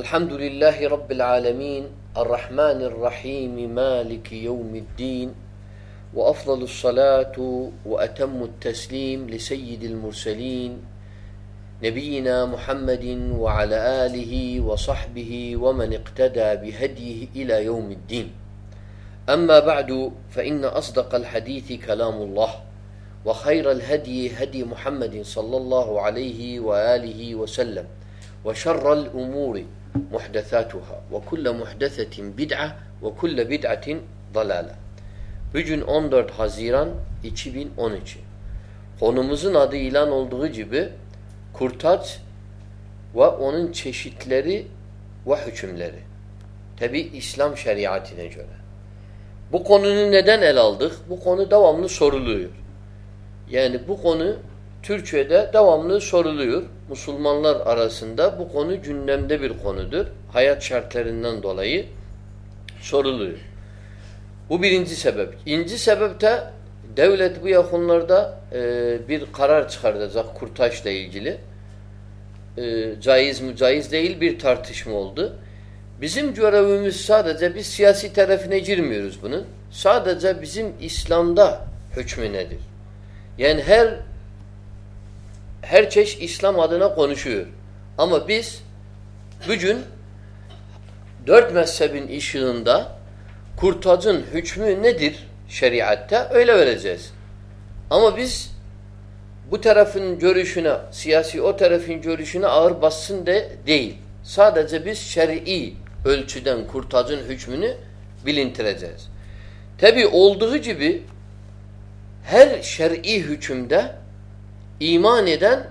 الحمد لله رب العالمين الرحمن الرحيم مالك يوم الدين وأفضل الصلاة وأتم التسليم لسيد المرسلين نبينا محمد وعلى آله وصحبه ومن اقتدى بهديه إلى يوم الدين. أما بعد فإن أصدق الحديث كلام الله وخير الهدي هدي محمد صلى الله عليه وآله وسلم وشر الأمور muhdesatuhâ ve kulle muhdesetin bid'a ve kulle bid'atin dalale. Bugün 14 Haziran 2013. Konumuzun adı ilan olduğu gibi kurtaç ve onun çeşitleri ve hükümleri. Tabi İslam şeriatine göre. Bu konunu neden el aldık? Bu konu devamlı soruluyor. Yani bu konu Türkiye'de devamlı soruluyor. Müslümanlar arasında bu konu gündemde bir konudur. Hayat şartlarından dolayı soruluyor. Bu birinci sebep. İkinci sebep de devlet bu yakınlarda e, bir karar çıkartacak kurtaşla ilgili. E, caiz mi caiz değil bir tartışma oldu. Bizim görevimiz sadece biz siyasi tarafına girmiyoruz bunun. Sadece bizim İslam'da hükmü nedir? Yani her her çeşit İslam adına konuşuyor. Ama biz bugün dört mezhebin ışığında kurtacın hükmü nedir şeriatta öyle vereceğiz. Ama biz bu tarafın görüşüne, siyasi o tarafın görüşüne ağır bassın de değil. Sadece biz şer'i ölçüden kurtacın hükmünü bilintireceğiz. Tabi olduğu gibi her şer'i hükümde iman eden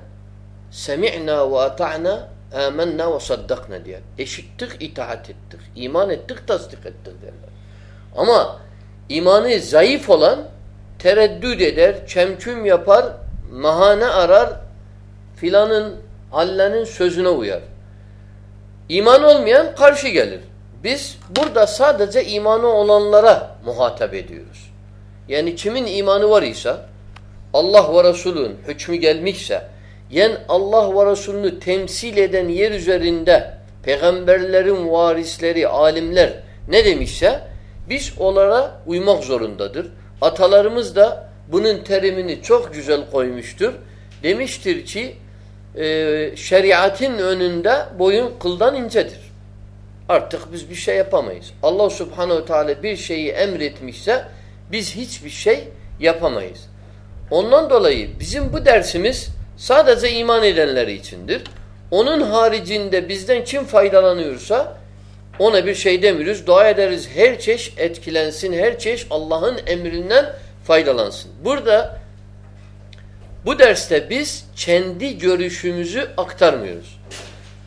semi'na ve ata'na amenna ve saddakna diye. Eşittik, itaat ettik. iman ettik, tasdik ettik derler. Ama imanı zayıf olan tereddüt eder, çemküm yapar, mahane arar, filanın, Allah'ın sözüne uyar. İman olmayan karşı gelir. Biz burada sadece imanı olanlara muhatap ediyoruz. Yani kimin imanı var ise Allah ve Resulün hükmü gelmişse yen Allah ve Resulünü temsil eden yer üzerinde peygamberlerin varisleri, alimler ne demişse biz onlara uymak zorundadır. Atalarımız da bunun terimini çok güzel koymuştur. Demiştir ki e, şeriatın önünde boyun kıldan incedir. Artık biz bir şey yapamayız. Allah subhanehu teala bir şeyi emretmişse biz hiçbir şey yapamayız. Ondan dolayı bizim bu dersimiz sadece iman edenleri içindir. Onun haricinde bizden kim faydalanıyorsa ona bir şey demiyoruz. Dua ederiz her çeşit etkilensin, her çeşit Allah'ın emrinden faydalansın. Burada bu derste biz kendi görüşümüzü aktarmıyoruz.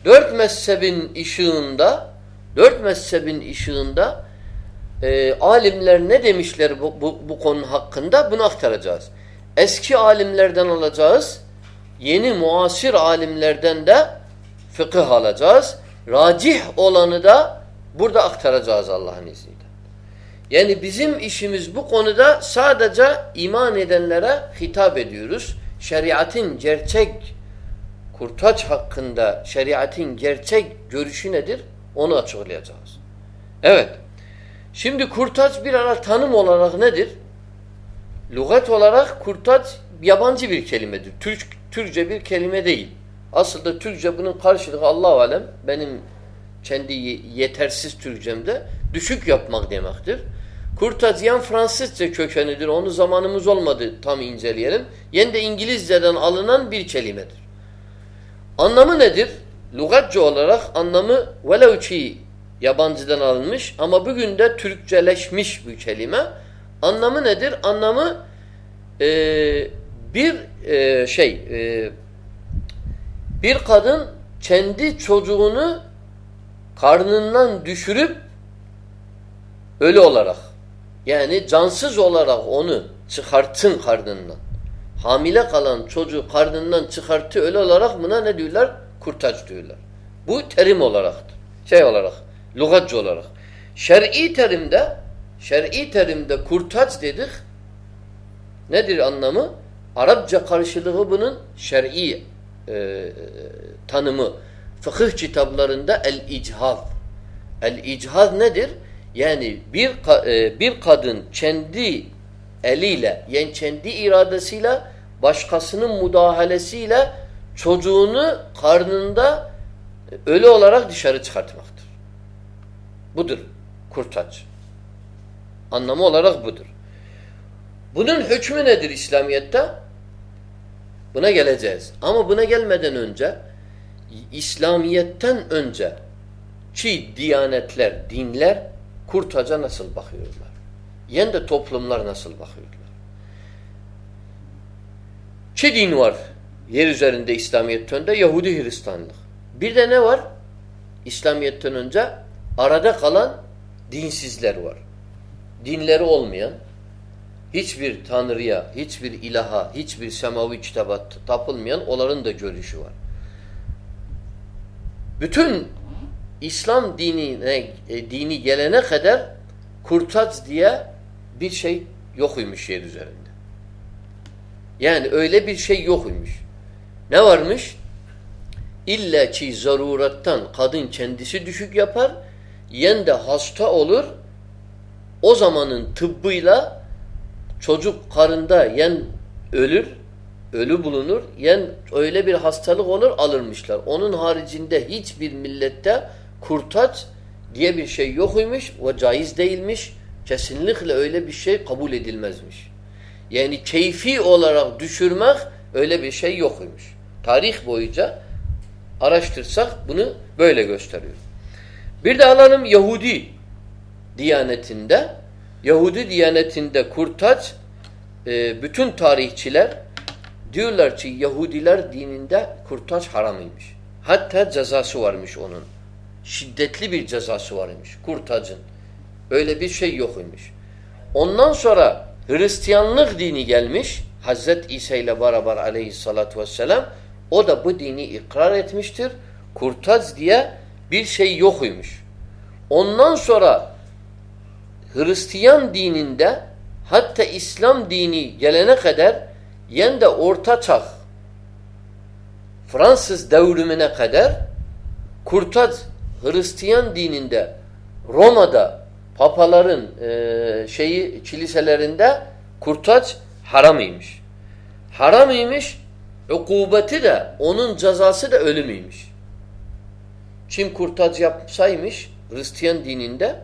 Dört mezhebin ışığında dört mezhebin ışığında e, alimler ne demişler bu, bu, bu konu hakkında bunu aktaracağız. Eski alimlerden alacağız. Yeni muasir alimlerden de fıkıh alacağız. Racih olanı da burada aktaracağız Allah'ın izniyle. Yani bizim işimiz bu konuda sadece iman edenlere hitap ediyoruz. Şeriatın gerçek kurtaç hakkında şeriatın gerçek görüşü nedir? Onu açıklayacağız. Evet. Şimdi kurtaç bir ara tanım olarak nedir? Lugat olarak kurtaç yabancı bir kelimedir. Türk, Türkçe bir kelime değil. Aslında Türkçe bunun karşılığı Allah alem benim kendi yetersiz Türkçemde düşük yapmak demektir. Kurtaç yan Fransızca kökenidir. Onu zamanımız olmadı tam inceleyelim. Yen de İngilizceden alınan bir kelimedir. Anlamı nedir? Lugatça olarak anlamı velev yabancıdan alınmış ama bugün de Türkçeleşmiş bu kelime. Anlamı nedir? Anlamı e, bir e, şey e, bir kadın kendi çocuğunu karnından düşürüp ölü olarak yani cansız olarak onu çıkartsın karnından. Hamile kalan çocuğu karnından çıkarttı ölü olarak buna ne diyorlar? Kurtaç diyorlar. Bu terim olaraktır. Şey olarak, lugatçı olarak. Şer'i terimde şer'i terimde kurtaç dedik. Nedir anlamı? Arapça karşılığı bunun şer'i e, tanımı. fıkıh kitaplarında el-ichaz. El-ichaz nedir? Yani bir e, bir kadın kendi eliyle yani kendi iradesiyle başkasının müdahalesiyle çocuğunu karnında ölü olarak dışarı çıkartmaktır. Budur kurtaç. Anlamı olarak budur. Bunun hükmü nedir İslamiyet'te? Buna geleceğiz. Ama buna gelmeden önce İslamiyet'ten önce ki diyanetler, dinler kurtaca nasıl bakıyorlar? Yen de toplumlar nasıl bakıyorlar? Çi din var yer üzerinde İslamiyet'ten önce? Yahudi Hristiyanlık. Bir de ne var? İslamiyet'ten önce arada kalan dinsizler var. Dinleri olmayan, hiçbir tanrıya, hiçbir ilaha, hiçbir semavi kitaba tapılmayan onların da görüşü var. Bütün İslam dinine, e, dini gelene kadar kurtaç diye bir şey yokuymuş yer üzerinde. Yani öyle bir şey yokuymuş. Ne varmış? İlla ki zarurattan kadın kendisi düşük yapar, yen de hasta olur, o zamanın tıbbıyla çocuk karında yen ölür, ölü bulunur, yen öyle bir hastalık olur alırmışlar. Onun haricinde hiçbir millette kurtaç diye bir şey yokuymuş ve caiz değilmiş. Kesinlikle öyle bir şey kabul edilmezmiş. Yani keyfi olarak düşürmek öyle bir şey yokuymuş. Tarih boyunca araştırsak bunu böyle gösteriyor. Bir de alalım Yahudi diyanetinde Yahudi diyanetinde kurtaç e, bütün tarihçiler diyorlar ki Yahudiler dininde kurtaç haramıymış. Hatta cezası varmış onun. Şiddetli bir cezası varmış kurtacın. Öyle bir şey yokmuş. Ondan sonra Hristiyanlık dini gelmiş. Hazreti İsa ile beraber aleyhissalatü vesselam o da bu dini ikrar etmiştir. Kurtaz diye bir şey yokuymuş. Ondan sonra Hristiyan dininde hatta İslam dini gelene kadar yen Orta Çağ Fransız devrimine kadar kurtaz Hristiyan dininde Roma'da papaların e, şeyi kiliselerinde kurtaç haramıymış. Haramıymış, ukubeti de onun cezası da ölümüymüş. Kim kurtaç yapsaymış Hristiyan dininde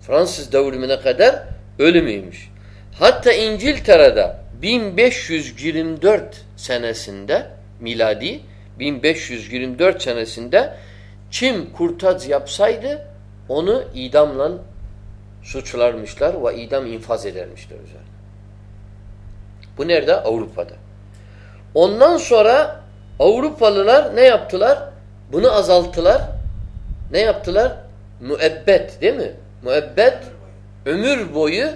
Fransız devrimine kadar ölümüymüş. Hatta İngiltere'de 1524 senesinde miladi 1524 senesinde kim kurtaç yapsaydı onu idamla suçlarmışlar ve idam infaz edermişler üzerine. Bu nerede? Avrupa'da. Ondan sonra Avrupalılar ne yaptılar? Bunu azalttılar. Ne yaptılar? Müebbet değil mi? Müebbet ömür boyu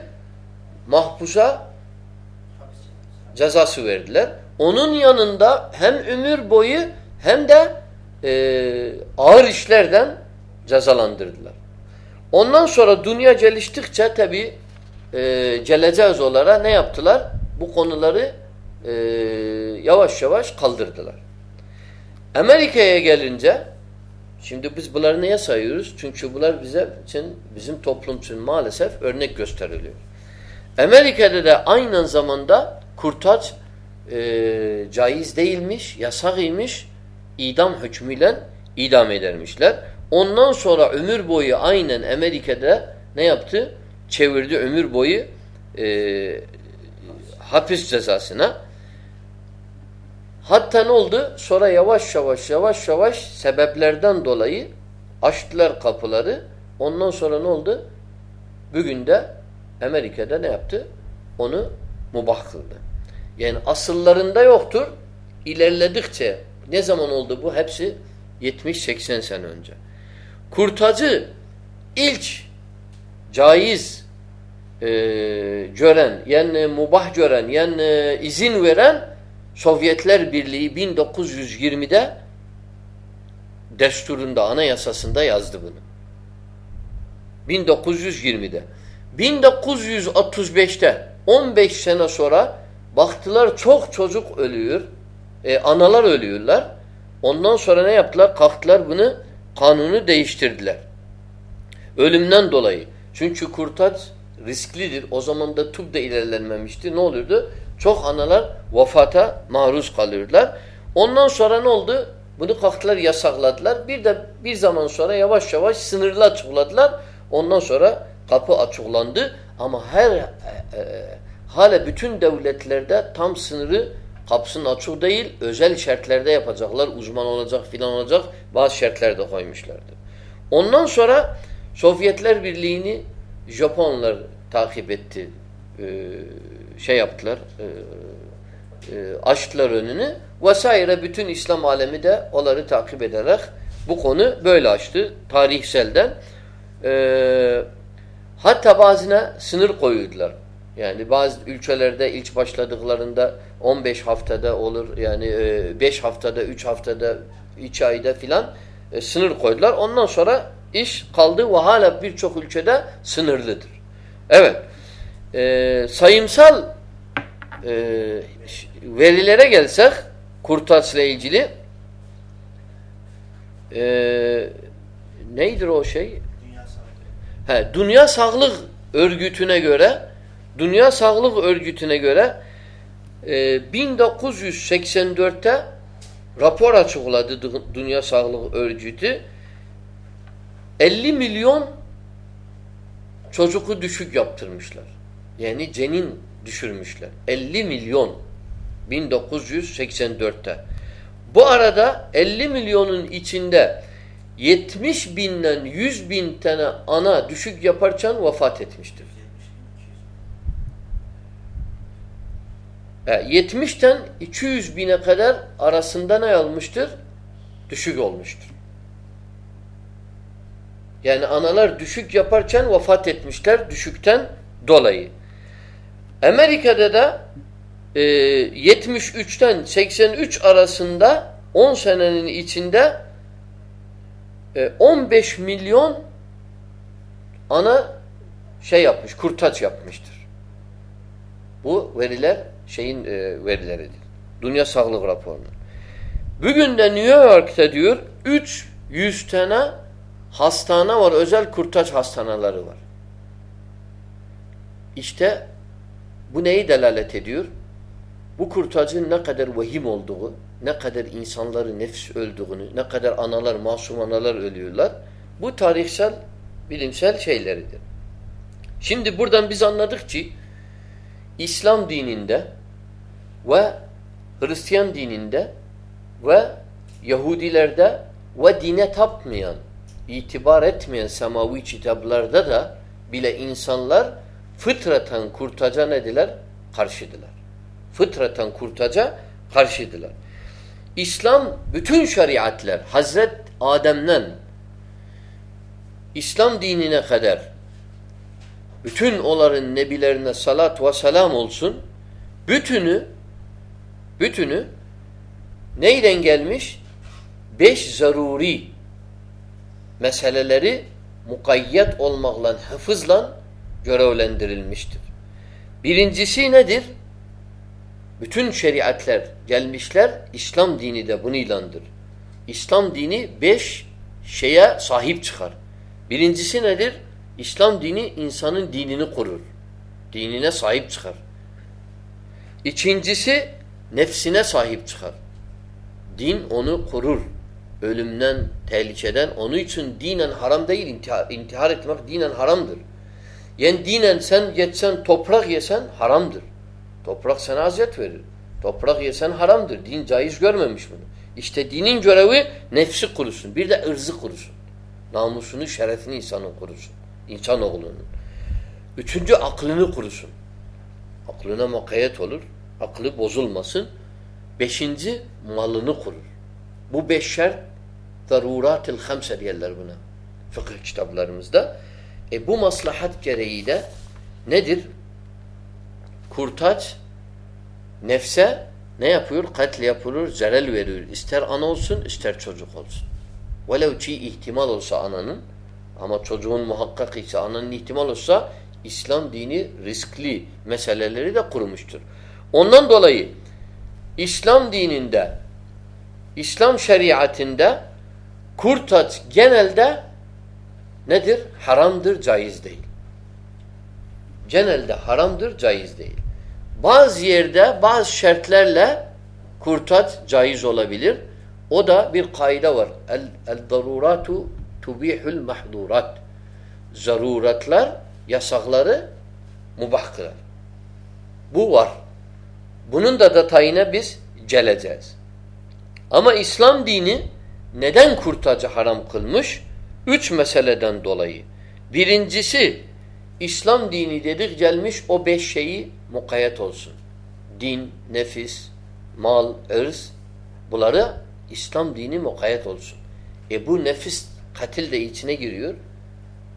mahpusa cezası verdiler. Onun yanında hem ömür boyu hem de e, ağır işlerden cezalandırdılar. Ondan sonra dünya geliştikçe tabi e, geleceğiz olarak ne yaptılar? Bu konuları e, yavaş yavaş kaldırdılar. Amerika'ya gelince şimdi biz bunları neye sayıyoruz? Çünkü bunlar bize için bizim toplum için maalesef örnek gösteriliyor. Amerika'da da aynı zamanda kurtaç e, caiz değilmiş, yasakıymış, idam hükmüyle idam edermişler. Ondan sonra ömür boyu aynen Amerika'da ne yaptı? Çevirdi ömür boyu e, hapis cezasına. Hatta ne oldu? Sonra yavaş yavaş yavaş yavaş sebeplerden dolayı açtılar kapıları. Ondan sonra ne oldu? Bugün de Amerika'da ne yaptı? Onu mubah kıldı. Yani asıllarında yoktur. İlerledikçe ne zaman oldu bu? Hepsi 70-80 sene önce. Kurtacı ilk caiz e, gören, yani mubah gören, yani izin veren Sovyetler Birliği 1920'de desturunda, anayasasında yazdı bunu. 1920'de. 1935'te 15 sene sonra baktılar çok çocuk ölüyor. E, analar ölüyorlar. Ondan sonra ne yaptılar? Kalktılar bunu kanunu değiştirdiler. Ölümden dolayı. Çünkü kurtaç risklidir. O zaman da tıp da ilerlenmemişti. Ne olurdu? Çok analar vefata maruz kalırlar. Ondan sonra ne oldu? Bunu kalktılar yasakladılar. Bir de bir zaman sonra yavaş yavaş sınırlı açıkladılar. Ondan sonra kapı açıklandı. Ama her e, e, hala bütün devletlerde tam sınırı kapısının açık değil. Özel şartlarda yapacaklar. Uzman olacak filan olacak. Bazı şartlar da koymuşlardı. Ondan sonra Sovyetler Birliği'ni Japonlar takip etti. Ee, şey yaptılar. E, e, açtılar önünü. Vesaire bütün İslam alemi de onları takip ederek bu konu böyle açtı. Tarihselden. Ee, hatta bazına sınır koyuyordular. Yani bazı ülkelerde ilk başladıklarında 15 haftada olur. Yani 5 e, haftada, 3 haftada, 2 ayda filan e, sınır koydular. Ondan sonra iş kaldı ve hala birçok ülkede sınırlıdır. Evet. E, sayımsal e, verilere gelsek kurtaçla ilgili e, neydir o şey? Dünya Sağlık. He, Dünya Sağlık Örgütü'ne göre Dünya Sağlık Örgütü'ne göre e, 1984'te rapor açıkladı Dünya Sağlık Örgütü 50 milyon çocuğu düşük yaptırmışlar. Yani cenin düşürmüşler. 50 milyon 1984'te. Bu arada 50 milyonun içinde 70 binden 100 bin tane ana düşük yaparken vefat etmiştir. 70'ten 200 bine kadar arasında ne almıştır? Düşük olmuştur. Yani analar düşük yaparken vefat etmişler düşükten dolayı. Amerika'da da e, 73'ten 83 arasında 10 senenin içinde e, 15 milyon ana şey yapmış, kurtaç yapmıştır. Bu veriler şeyin e, verileridir. Dünya Sağlık Raporu'nun. Bugün de New York'ta diyor 300 tane hastane var, özel kurtaç hastaneleri var. İşte bu neyi delalet ediyor? Bu kurtacın ne kadar vahim olduğu, ne kadar insanları nefs öldüğünü, ne kadar analar, masum analar ölüyorlar. Bu tarihsel, bilimsel şeyleridir. Şimdi buradan biz anladık ki İslam dininde ve Hristiyan dininde ve Yahudilerde ve dine tapmayan, itibar etmeyen semavi kitaplarda da bile insanlar fıtraten kurtaca nediler? Karşıdılar. Fıtraten kurtaca karşıdılar. İslam bütün şeriatler Hazret Adem'den İslam dinine kadar bütün onların nebilerine salat ve selam olsun bütünü bütünü neyden gelmiş? Beş zaruri meseleleri mukayyet olmakla, hafızla görevlendirilmiştir. Birincisi nedir? Bütün şeriatler gelmişler, İslam dini de bunu ilandır. İslam dini beş şeye sahip çıkar. Birincisi nedir? İslam dini insanın dinini korur. Dinine sahip çıkar. İkincisi nefsine sahip çıkar. Din onu korur. Ölümden, tehlikeden. Onun için dinen haram değil. İntihar, intihar etmek dinen haramdır. Yani dinen sen geçsen toprak yesen haramdır. Toprak sana aziyet verir. Toprak yesen haramdır. Din caiz görmemiş bunu. İşte dinin görevi nefsi kurusun. Bir de ırzı kurusun. Namusunu, şerefini insanın kurusun. İnsanoğlunun. Üçüncü aklını kurusun. Aklına mukayyet olur. Aklı bozulmasın. Beşinci malını kurur. Bu beş şert zarurat-ı hamse diyorlar buna. Fıkıh kitaplarımızda. E bu maslahat gereği de nedir? Kurtaç nefse ne yapıyor? Katil yapılır, zerel veriyor. İster ana olsun, ister çocuk olsun. Velev ki ihtimal olsa ananın ama çocuğun muhakkak ise ananın ihtimal olsa İslam dini riskli meseleleri de kurmuştur. Ondan dolayı İslam dininde İslam şeriatinde kurtaç genelde nedir? Haramdır, caiz değil. Genelde haramdır, caiz değil. Bazı yerde bazı şartlarla kurtaç caiz olabilir. O da bir kaide var. El, el tubihul mahdurat. Zaruratlar yasakları mubah kılar. Bu var. Bunun da detayına biz geleceğiz. Ama İslam dini neden kurtacı haram kılmış? Üç meseleden dolayı. Birincisi İslam dini dedik gelmiş o beş şeyi mukayyet olsun. Din, nefis, mal, ırz bunları İslam dini mukayyet olsun. E bu nefis katil de içine giriyor.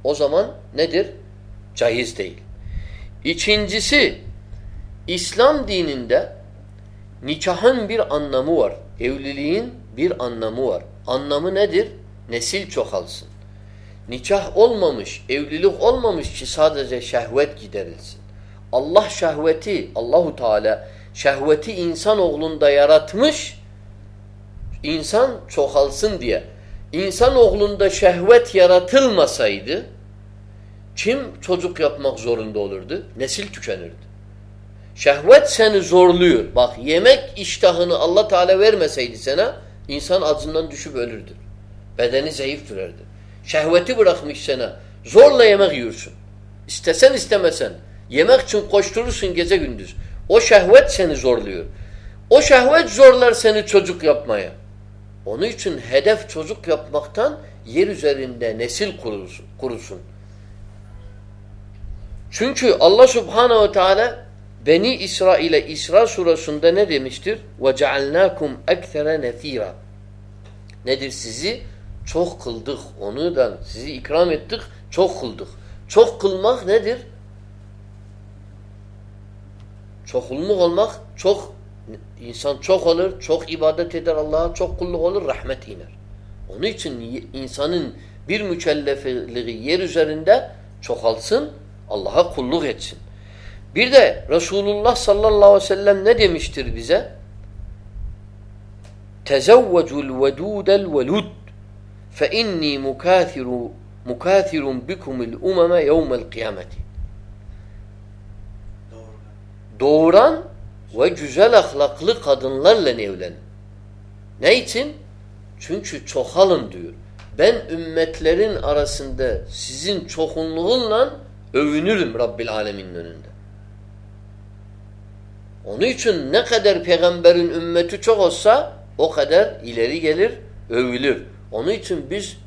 O zaman nedir? Caiz değil. İkincisi İslam dininde nikahın bir anlamı var. Evliliğin bir anlamı var. Anlamı nedir? Nesil çoğalsın. Nikah olmamış, evlilik olmamış ki sadece şehvet giderilsin. Allah şehveti, Allahu Teala şehveti insan oğlunda yaratmış, insan çoğalsın diye. İnsan oğlunda şehvet yaratılmasaydı, kim çocuk yapmak zorunda olurdu? Nesil tükenirdi. Şehvet seni zorluyor. Bak yemek iştahını Allah Teala vermeseydi sana, insan acından düşüp ölürdü. Bedeni zayıf durardı. Şehveti bırakmış sana. Zorla yemek yiyorsun. İstesen istemesen. Yemek için koşturursun gece gündüz. O şehvet seni zorluyor. O şehvet zorlar seni çocuk yapmaya. Onun için hedef çocuk yapmaktan yer üzerinde nesil kurulsun. kurulsun. Çünkü Allah Subhanahu ve Teala Beni İsrail'e İsra surasında ne demiştir? وَجَعَلْنَاكُمْ اَكْثَرَ نَف۪يرًا Nedir sizi? Çok kıldık. Onudan sizi ikram ettik. Çok kıldık. Çok kılmak nedir? Çokulmak olmak çok insan çok olur, çok ibadet eder Allah'a, çok kulluk olur, rahmet iner. Onun için insanın bir mükellefliği yer üzerinde çoğalsın, Allah'a kulluk etsin. Bir de Resulullah sallallahu aleyhi ve sellem ne demiştir bize? Tezevvecul vedudel velud fe inni mukathiru mukathirun bikumul umeme yevmel kıyameti. Doğuran ve güzel ahlaklı kadınlarla evlen. Ne için? Çünkü çoğalın diyor. Ben ümmetlerin arasında sizin çokunluğunla övünürüm Rabbil Alemin'in önünde. Onun için ne kadar peygamberin ümmeti çok olsa o kadar ileri gelir, övülür. Onun için biz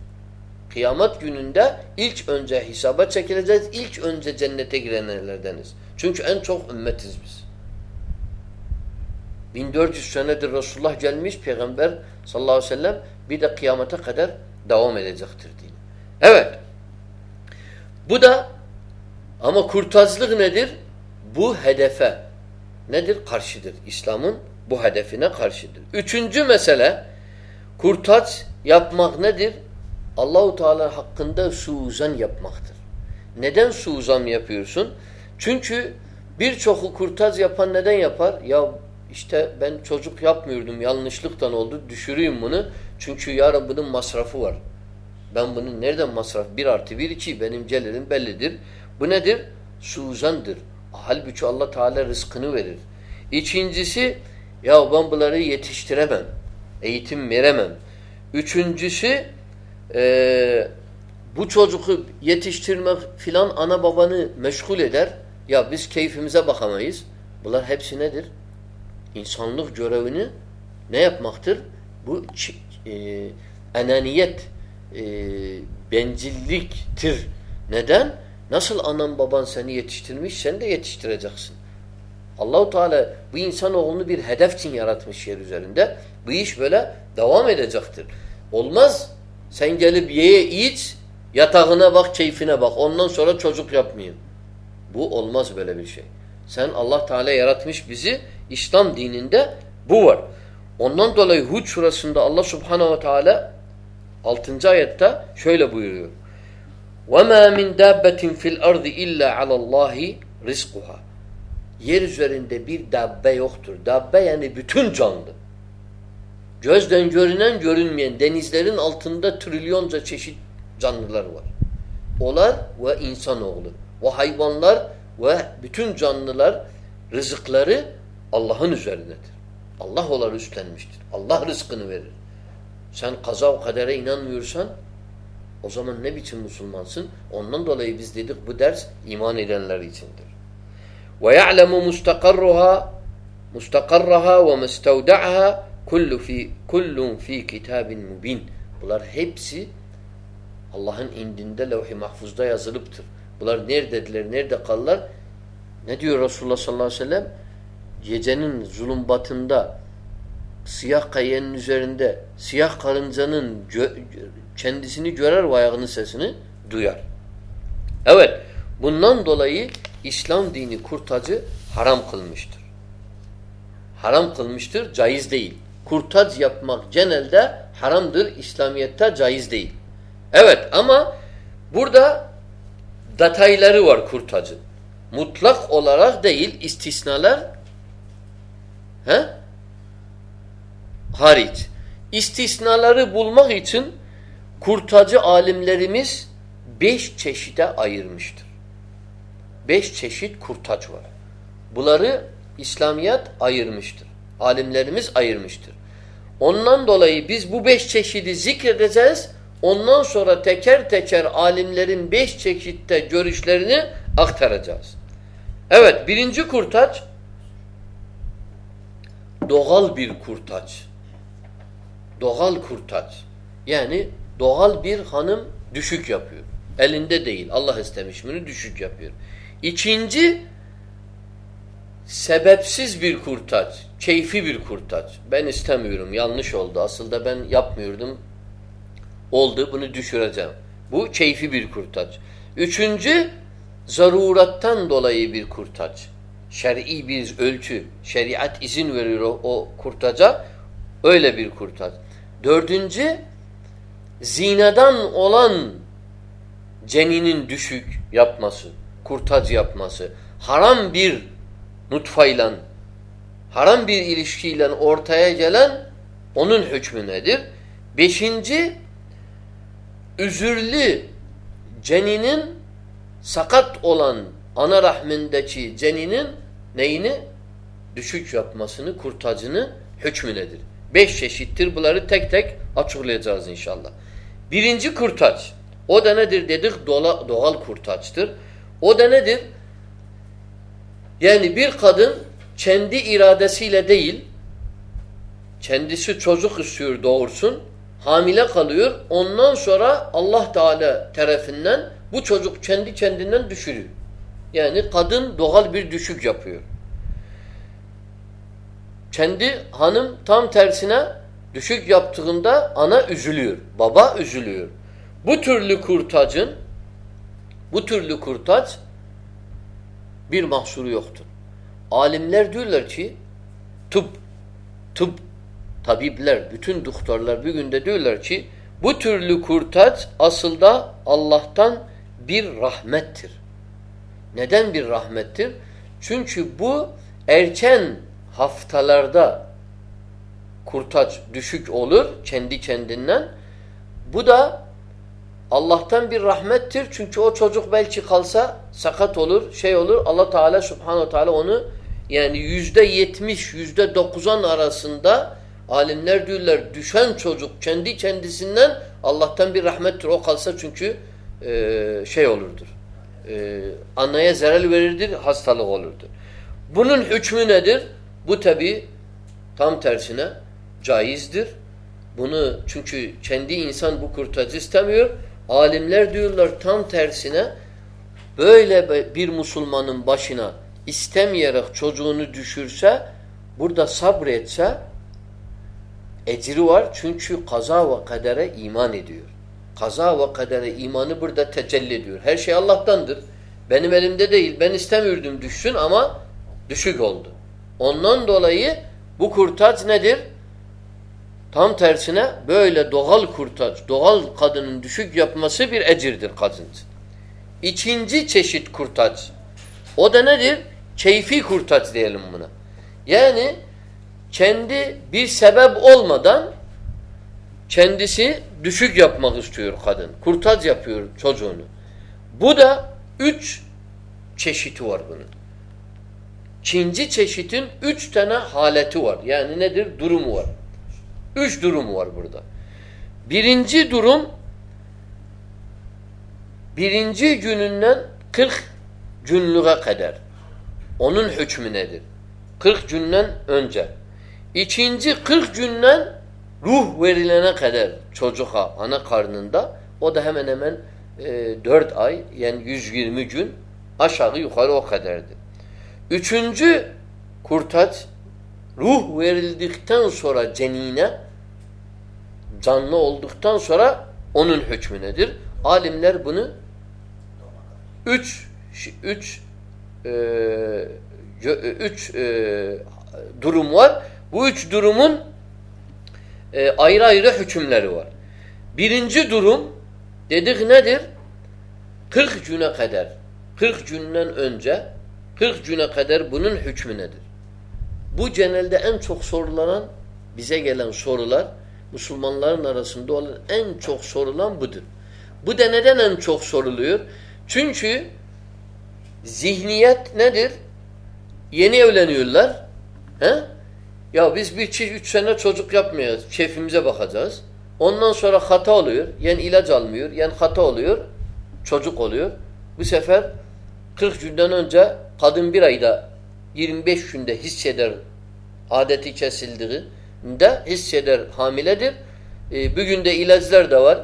kıyamet gününde ilk önce hesaba çekileceğiz, ilk önce cennete girenlerdeniz. Çünkü en çok ümmetiz biz. 1400 senedir Resulullah gelmiş, Peygamber sallallahu aleyhi ve sellem bir de kıyamete kadar devam edecektir diye. Evet. Bu da ama kurtazlık nedir? Bu hedefe, nedir? Karşıdır. İslam'ın bu hedefine karşıdır. Üçüncü mesele kurtaç yapmak nedir? Allahu Teala hakkında suuzan yapmaktır. Neden suuzan yapıyorsun? Çünkü birçoku kurtaç yapan neden yapar? Ya işte ben çocuk yapmıyordum yanlışlıktan oldu düşüreyim bunu. Çünkü yarın bunun masrafı var. Ben bunun nereden masraf? Bir artı bir iki benim gelirim bellidir. Bu nedir? Suuzandır. Halbuki Allah Teala rızkını verir. İkincisi ya ben bunları yetiştiremem. Eğitim veremem. Üçüncüsü e, bu çocuğu yetiştirmek filan ana babanı meşgul eder. Ya biz keyfimize bakamayız. Bunlar hepsi nedir? İnsanlık görevini ne yapmaktır? Bu e, enaniyet, e, bencilliktir. Neden? Nasıl anan baban seni yetiştirmiş sen de yetiştireceksin. Allahu Teala bu insanoğlunu bir hedef için yaratmış yer üzerinde. Bu iş böyle devam edecektir. Olmaz. Sen gelip ye iç, yatağına bak, keyfine bak. Ondan sonra çocuk yapmayın. Bu olmaz böyle bir şey. Sen Allah Teala yaratmış bizi. İslam dininde bu var. Ondan dolayı Hud surasında Allah Subhanahu ve Teala 6. ayette şöyle buyuruyor. وَمَا مِنْ دَابَّةٍ فِي الْأَرْضِ إِلَّا عَلَى اللّٰهِ رِزْقُهَا Yer üzerinde bir dabbe yoktur. Dabbe yani bütün canlı. Gözden görünen görünmeyen denizlerin altında trilyonca çeşit canlılar var. Olar ve insanoğlu. Ve hayvanlar ve bütün canlılar rızıkları Allah'ın üzerindedir. Allah onları üstlenmiştir. Allah rızkını verir. Sen kaza ve kadere inanmıyorsan o zaman ne biçim Müslümansın? Ondan dolayı biz dedik bu ders iman edenler içindir. Mustakarruha mustakarraha ve mestevda'aha kullu fi kullun fi kitabin mubin. Bunlar hepsi Allah'ın indinde levh-i mahfuzda yazılıptır. Bunlar neredediler, nerede kalırlar? Ne diyor Resulullah sallallahu aleyhi ve sellem? Gecenin zulüm batında siyah kayanın üzerinde siyah karıncanın gö kendisini görer ve ayağının sesini duyar. Evet, bundan dolayı İslam dini kurtacı haram kılmıştır. Haram kılmıştır, caiz değil. Kurtac yapmak genelde haramdır, İslamiyet'te caiz değil. Evet ama burada detayları var kurtacın. Mutlak olarak değil, istisnalar he? hariç. İstisnaları bulmak için kurtacı alimlerimiz beş çeşide ayırmıştır. Beş çeşit kurtaç var. Bunları İslamiyet ayırmıştır. Alimlerimiz ayırmıştır. Ondan dolayı biz bu beş çeşidi zikredeceğiz. Ondan sonra teker teker alimlerin beş çeşitte görüşlerini aktaracağız. Evet birinci kurtaç doğal bir kurtaç. Doğal kurtaç. Yani doğal bir hanım düşük yapıyor. Elinde değil. Allah istemiş bunu düşük yapıyor. İkinci sebepsiz bir kurtaç. Keyfi bir kurtaç. Ben istemiyorum. Yanlış oldu. Aslında ben yapmıyordum. Oldu. Bunu düşüreceğim. Bu keyfi bir kurtaç. Üçüncü zarurattan dolayı bir kurtaç. Şer'i bir ölçü. Şeriat izin veriyor o, o kurtaca. Öyle bir kurtaç. Dördüncü zinadan olan ceninin düşük yapması, kurtaç yapması, haram bir nutfayla, haram bir ilişkiyle ortaya gelen onun hükmü nedir? Beşinci, üzürlü ceninin sakat olan ana rahmindeki ceninin neyini? Düşük yapmasını, kurtacını hükmü nedir? Beş çeşittir. Bunları tek tek açıklayacağız inşallah. Birinci kurtaç. O da nedir dedik? Dola, doğal kurtaçtır. O da nedir? Yani bir kadın kendi iradesiyle değil, kendisi çocuk istiyor doğursun, hamile kalıyor. Ondan sonra Allah Teala tarafından bu çocuk kendi kendinden düşürüyor. Yani kadın doğal bir düşük yapıyor. Kendi hanım tam tersine düşük yaptığında ana üzülüyor. Baba üzülüyor. Bu türlü kurtacın bu türlü kurtaç bir mahsuru yoktur. Alimler diyorlar ki tıp, tıp, tabipler, bütün doktorlar bir günde diyorlar ki bu türlü kurtaç aslında Allah'tan bir rahmettir. Neden bir rahmettir? Çünkü bu erken haftalarda kurtaç düşük olur kendi kendinden. Bu da Allah'tan bir rahmettir. Çünkü o çocuk belki kalsa sakat olur, şey olur. Allah Teala Subhanahu Teala onu yani yüzde yetmiş, yüzde dokuzan arasında alimler diyorlar düşen çocuk kendi kendisinden Allah'tan bir rahmettir. O kalsa çünkü e, şey olurdur. E, anneye zarar verirdir, hastalık olurdur. Bunun hükmü nedir? Bu tabi tam tersine caizdir. Bunu çünkü kendi insan bu kurtacı istemiyor. Alimler diyorlar tam tersine böyle bir Müslümanın başına istemeyerek çocuğunu düşürse burada sabretse ecri var. Çünkü kaza ve kadere iman ediyor. Kaza ve kadere imanı burada tecelli ediyor. Her şey Allah'tandır. Benim elimde değil. Ben istemiyordum düşsün ama düşük oldu. Ondan dolayı bu kurtaç nedir? Tam tersine böyle doğal kurtaç, doğal kadının düşük yapması bir ecirdir kadın. İkinci çeşit kurtaç. O da nedir? Keyfi kurtaç diyelim buna. Yani kendi bir sebep olmadan kendisi düşük yapmak istiyor kadın. Kurtaz yapıyor çocuğunu. Bu da üç çeşiti var bunun. İkinci çeşitin üç tane haleti var. Yani nedir? Durumu var. Üç durum var burada. Birinci durum birinci gününden 40 günlüğe kadar. Onun hükmü nedir? 40 günden önce. İkinci 40 günden ruh verilene kadar çocuğa ana karnında o da hemen hemen e, 4 ay yani 120 gün aşağı yukarı o kadardır. Üçüncü kurtaç ruh verildikten sonra cenine canlı olduktan sonra onun hükmü nedir? Alimler bunu üç üç e, üç e, durum var. Bu üç durumun e, ayrı ayrı hükümleri var. Birinci durum dedik nedir? 40 güne kadar 40 günden önce 40 güne kadar bunun hükmü nedir? Bu genelde en çok sorulan bize gelen sorular Müslümanların arasında olan en çok sorulan budur. Bu da neden en çok soruluyor? Çünkü zihniyet nedir? Yeni evleniyorlar. He? Ya biz bir çift üç sene çocuk yapmayacağız. Keyfimize bakacağız. Ondan sonra hata oluyor. Yani ilaç almıyor. Yani hata oluyor. Çocuk oluyor. Bu sefer 40 günden önce kadın bir ayda 25 günde hisseder adeti kesildiğinde hisseder hamiledir. E, bugün de ilaçlar da var.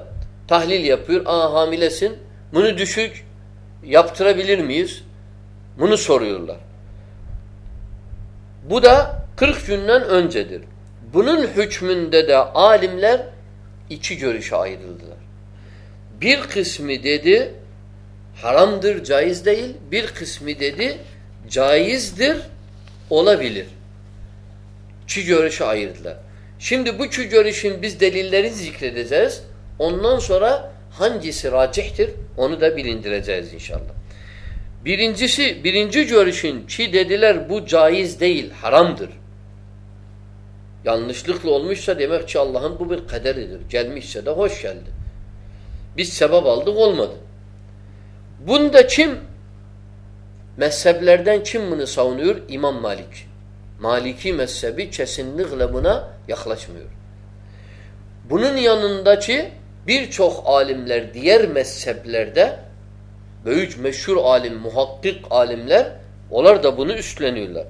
Tahlil yapıyor. Aa hamilesin. Bunu düşük yaptırabilir miyiz? Bunu soruyorlar. Bu da 40 günden öncedir. Bunun hükmünde de alimler iki görüşe ayrıldılar. Bir kısmı dedi haramdır, caiz değil. Bir kısmı dedi caizdir, olabilir. İki görüşe ayırdılar. Şimdi bu iki görüşün biz delilleri zikredeceğiz. Ondan sonra hangisi racihtir onu da bilindireceğiz inşallah. Birincisi, birinci görüşün ki dediler bu caiz değil, haramdır. Yanlışlıkla olmuşsa demek ki Allah'ın bu bir kaderidir. Gelmişse de hoş geldi. Biz sebep aldık olmadı. Bunda kim? Mezheplerden kim bunu savunuyor? İmam Malik. Maliki mezhebi kesinlikle buna yaklaşmıyor. Bunun yanındaki birçok alimler diğer mezheplerde büyük meşhur alim, muhakkik alimler onlar da bunu üstleniyorlar.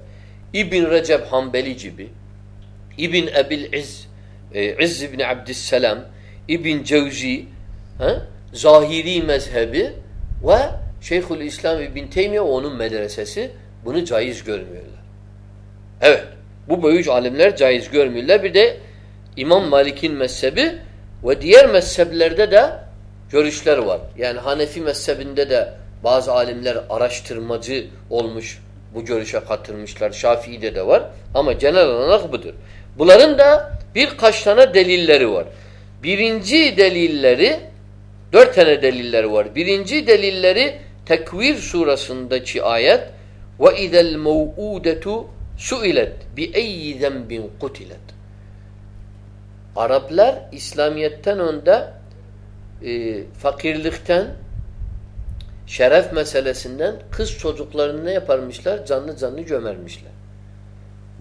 İbn Recep Hanbeli gibi, İbn Ebil İz, e, İz İbn Abdüsselam, İbn Cevzi, he? Zahiri mezhebi ve Şeyhül İslam İbn Teymiye onun medresesi bunu caiz görmüyorlar. Evet. Bu büyük alimler caiz görmüyorlar. Bir de İmam Malik'in mezhebi ve diğer mezheplerde de görüşler var. Yani Hanefi mezhebinde de bazı alimler araştırmacı olmuş, bu görüşe katılmışlar. Şafii'de de var. Ama genel olarak budur. Bunların da birkaç tane delilleri var. Birinci delilleri, dört tane delilleri var. Birinci delilleri Tekvir surasındaki ayet ve idel mev'udetu suilet bi eyyi zenbin kutilet. Araplar İslamiyet'ten önde e, fakirlikten şeref meselesinden kız çocuklarını ne yaparmışlar? Canlı canlı gömermişler.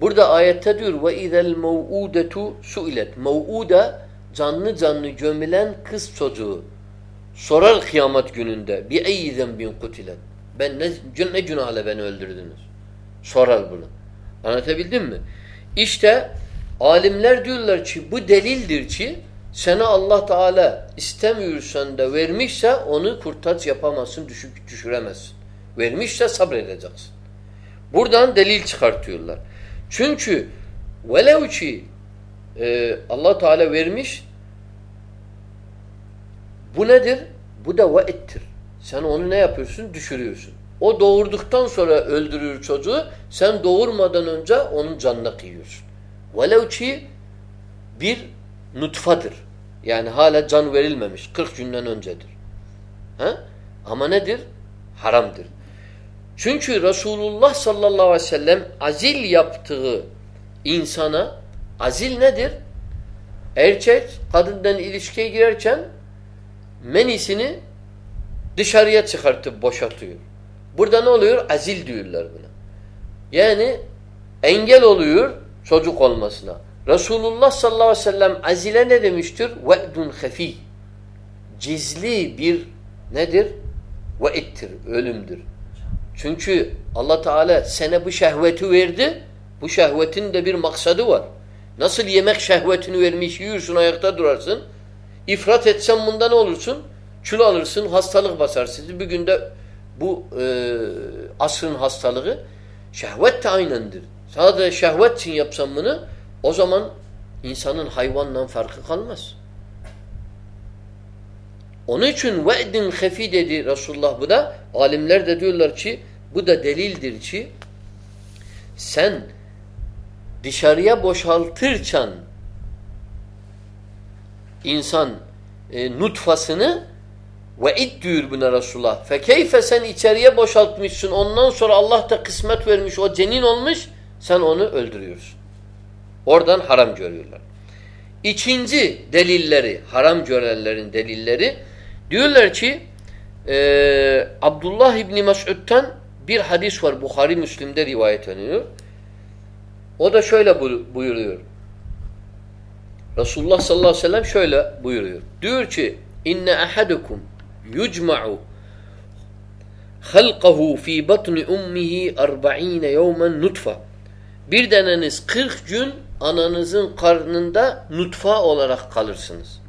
Burada ayette diyor ve idel mev'udetu suilet. Mev'ude canlı canlı gömülen kız çocuğu sorar kıyamet gününde bi eyyi zembin kutilet. Ben ne, ne günahla beni öldürdünüz? Sorar bunu. Anlatabildim mi? İşte alimler diyorlar ki bu delildir ki sana Allah Teala istemiyorsan da vermişse onu kurtaç yapamazsın, düşük düşüremezsin. Vermişse sabredeceksin. Buradan delil çıkartıyorlar. Çünkü velev ki e, allah Teala vermiş bu nedir? Bu da vaittir. Sen onu ne yapıyorsun? Düşürüyorsun. O doğurduktan sonra öldürür çocuğu. Sen doğurmadan önce onun canına kıyıyorsun. Velev bir nutfadır. Yani hala can verilmemiş. 40 günden öncedir. Ha? Ama nedir? Haramdır. Çünkü Resulullah sallallahu aleyhi ve sellem azil yaptığı insana azil nedir? Erkek kadından ilişkiye girerken menisini dışarıya çıkartıp boşaltıyor. Burada ne oluyor? Azil diyorlar buna. Yani engel oluyor çocuk olmasına. Resulullah sallallahu aleyhi ve sellem azile ne demiştir? Ve'dun hafi. Cizli bir nedir? Ve'ittir, ölümdür. Çünkü Allah Teala sana bu şehveti verdi. Bu şehvetin de bir maksadı var. Nasıl yemek şehvetini vermiş, yiyorsun, ayakta durarsın. İfrat etsen bunda ne olursun? Kilo alırsın, hastalık basarsın. Bir günde bu e, asrın hastalığı şehvet de aynendir. Sadece şehvet için yapsan bunu o zaman insanın hayvanla farkı kalmaz. Onun için ve'din hefi dedi Resulullah bu da. Alimler de diyorlar ki bu da delildir ki sen dışarıya boşaltırken insan e, nutfasını ve id diyor buna Resulullah. Fekeyfe sen içeriye boşaltmışsın. Ondan sonra Allah da kısmet vermiş. O cenin olmuş. Sen onu öldürüyorsun. Oradan haram görüyorlar. İkinci delilleri, haram görenlerin delilleri diyorlar ki e, Abdullah İbni Mesud'dan bir hadis var. Bukhari Müslim'de rivayet ediliyor. O da şöyle buyuruyor. Resulullah sallallahu aleyhi ve sellem şöyle buyuruyor. Diyor ki inne ahadukum yucma'u halqahu fi batni ummihi 40 yevmen nutfa. Bir deneniz 40 gün ananızın karnında nutfa olarak kalırsınız.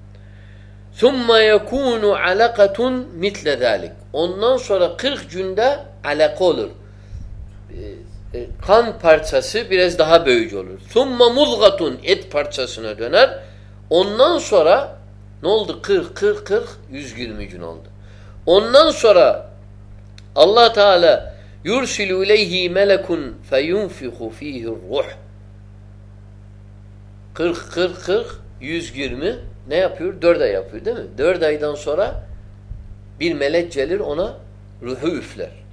Thumma yekunu alaqatun mitle zalik. Ondan sonra 40 günde alaka olur. Ee, e, kan parçası biraz daha böyücü olur. Summa mulgatun et parçasına döner. Ondan sonra ne oldu? 40 40 40 120 gün oldu. Ondan sonra Allah Teala yursilu ileyhi melekun feyunfihu fihi ruh. 40 40 40 120 ne yapıyor? 4 ay yapıyor değil mi? 4 aydan sonra bir melek gelir ona ruhu üfler.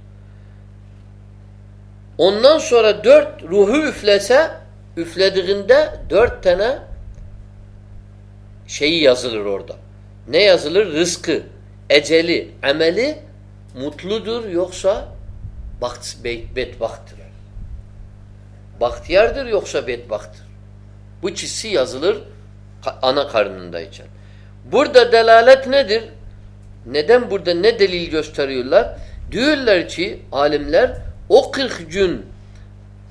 Ondan sonra dört ruhu üflese üflediğinde dört tane şeyi yazılır orada. Ne yazılır? Rızkı, eceli, ameli mutludur yoksa bakt, bedbahtır. Bahtiyardır yoksa bedbahtır. Bu çizsi yazılır ana karnındayken. Burada delalet nedir? Neden burada ne delil gösteriyorlar? Diyorlar ki alimler o 40 gün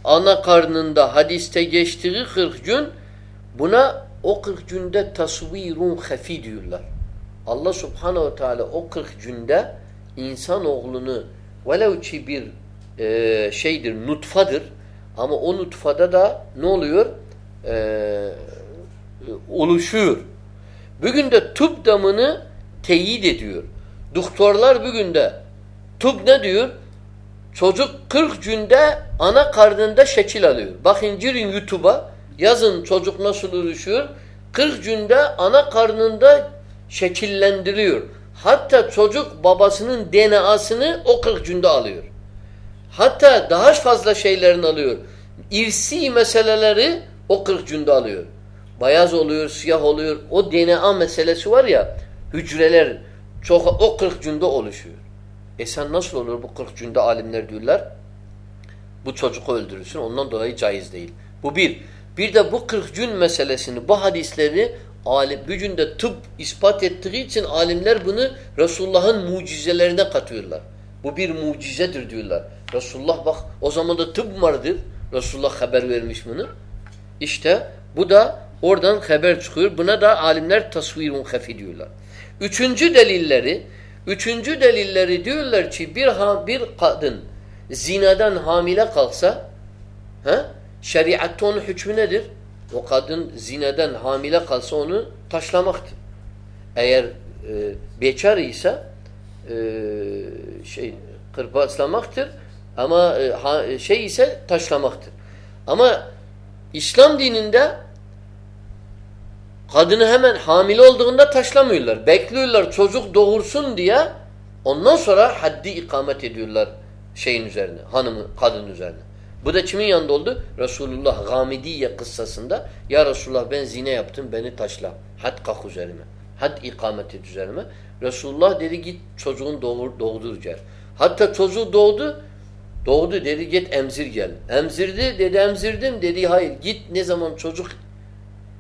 ana karnında hadiste geçtiği 40 gün buna o 40 günde tasvirun hafi diyorlar. Allah subhanehu teala o 40 günde insanoğlunu velev ki bir e, şeydir, nutfadır ama o nutfada da ne oluyor? E, oluşuyor. Bugün de tüp damını teyit ediyor. Doktorlar bugün de tüp ne diyor? Çocuk 40 günde ana karnında şekil alıyor. Bakın girin YouTube'a yazın çocuk nasıl oluşuyor. 40 günde ana karnında şekillendiriyor. Hatta çocuk babasının DNA'sını o 40 günde alıyor. Hatta daha fazla şeylerini alıyor. İrsi meseleleri o 40 günde alıyor. Beyaz oluyor, siyah oluyor. O DNA meselesi var ya hücreler çok o 40 günde oluşuyor. E sen nasıl olur bu 40 günde alimler diyorlar? Bu çocuğu öldürürsün. Ondan dolayı caiz değil. Bu bir. Bir de bu 40 gün meselesini, bu hadisleri alim, bir günde tıp ispat ettiği için alimler bunu Resulullah'ın mucizelerine katıyorlar. Bu bir mucizedir diyorlar. Resulullah bak o zaman da tıp vardır. Resulullah haber vermiş bunu. İşte bu da oradan haber çıkıyor. Buna da alimler tasvirun hafi diyorlar. Üçüncü delilleri Üçüncü delilleri diyorlar ki bir, bir kadın zinadan hamile kalsa he, şeriatta onun hükmü nedir? O kadın zinadan hamile kalsa onu taşlamaktır. Eğer e, bekar ise e, şey kırbaçlamaktır ama e, ha, şey ise taşlamaktır. Ama İslam dininde Kadını hemen hamile olduğunda taşlamıyorlar. Bekliyorlar çocuk doğursun diye ondan sonra haddi ikamet ediyorlar şeyin üzerine, hanımı, kadın üzerine. Bu da kimin yanında oldu? Resulullah Gamidiye kıssasında ya Resulullah ben zine yaptım beni taşla. Had kalk üzerime. Had ikamet et üzerime. Resulullah dedi git çocuğun doğur, doğdur gel. Hatta çocuğu doğdu. Doğdu dedi git emzir gel. Emzirdi dedi emzirdim dedi hayır git ne zaman çocuk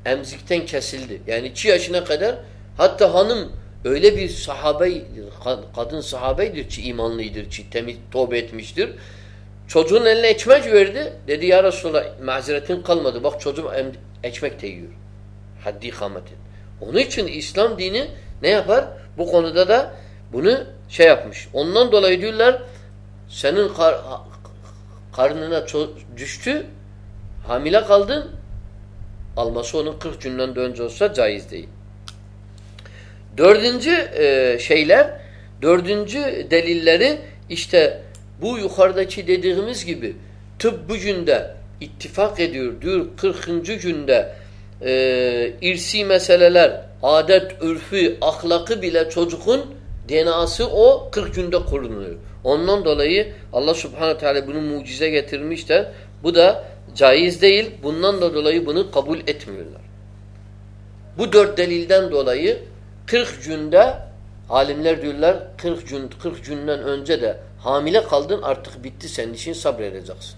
emzikten kesildi. Yani 2 yaşına kadar hatta hanım öyle bir sahabe kadın sahabeydir ki imanlıdır ki temiz tövbe etmiştir. Çocuğun eline ekmek verdi. Dedi ya Resulallah mazeretin kalmadı. Bak çocuğum ekmek de yiyor. Haddi ikametin. Onun için İslam dini ne yapar? Bu konuda da bunu şey yapmış. Ondan dolayı diyorlar senin kar, karnına düştü hamile kaldın alması onun 40 günden de önce olsa caiz değil. Dördüncü e, şeyler dördüncü delilleri işte bu yukarıdaki dediğimiz gibi tıp bu günde ittifak ediyor. Diyor 40. günde e, irsi meseleler, adet, ürfü, ahlakı bile çocuğun DNA'sı o 40 günde korunuyor. Ondan dolayı Allah subhanahu teala bunu mucize getirmişler. Bu da caiz değil. Bundan da dolayı bunu kabul etmiyorlar. Bu dört delilden dolayı 40 günde alimler diyorlar 40 gün 40 günden önce de hamile kaldın artık bitti senin için sabredeceksin.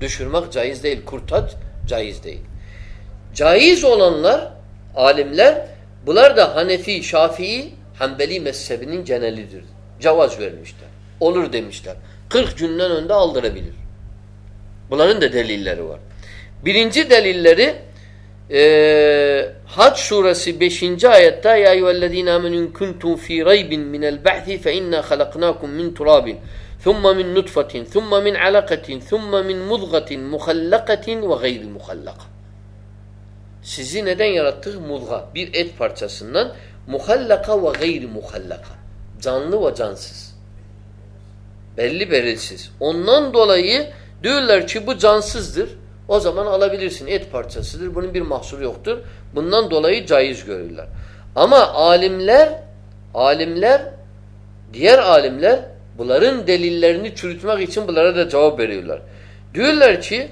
Düşürmek caiz değil. Kurtaç caiz değil. Caiz olanlar alimler bunlar da Hanefi, Şafii, Hanbeli mezhebinin genelidir. Cevaz vermişler. Olur demişler. 40 günden önde aldırabilir. Bunların da delilleri var. Birinci delilleri e, Hac suresi 5. ayette Ya eyyühellezine amenün kuntum fi raybin minel ba'thi fe inna halaknakum min turabin thumma min nutfatin thumma min alakatin thumma min mudgatin muhallakatin ve gayri muhallaka Sizi neden yarattık? Mudga. Bir et parçasından muhallaka ve gayri muhallaka. Canlı ve cansız. Belli belirsiz. Ondan dolayı diyorlar ki bu cansızdır. O zaman alabilirsin. Et parçasıdır. Bunun bir mahsuru yoktur. Bundan dolayı caiz görürler. Ama alimler alimler diğer alimler bunların delillerini çürütmek için bunlara da cevap veriyorlar. Diyorlar ki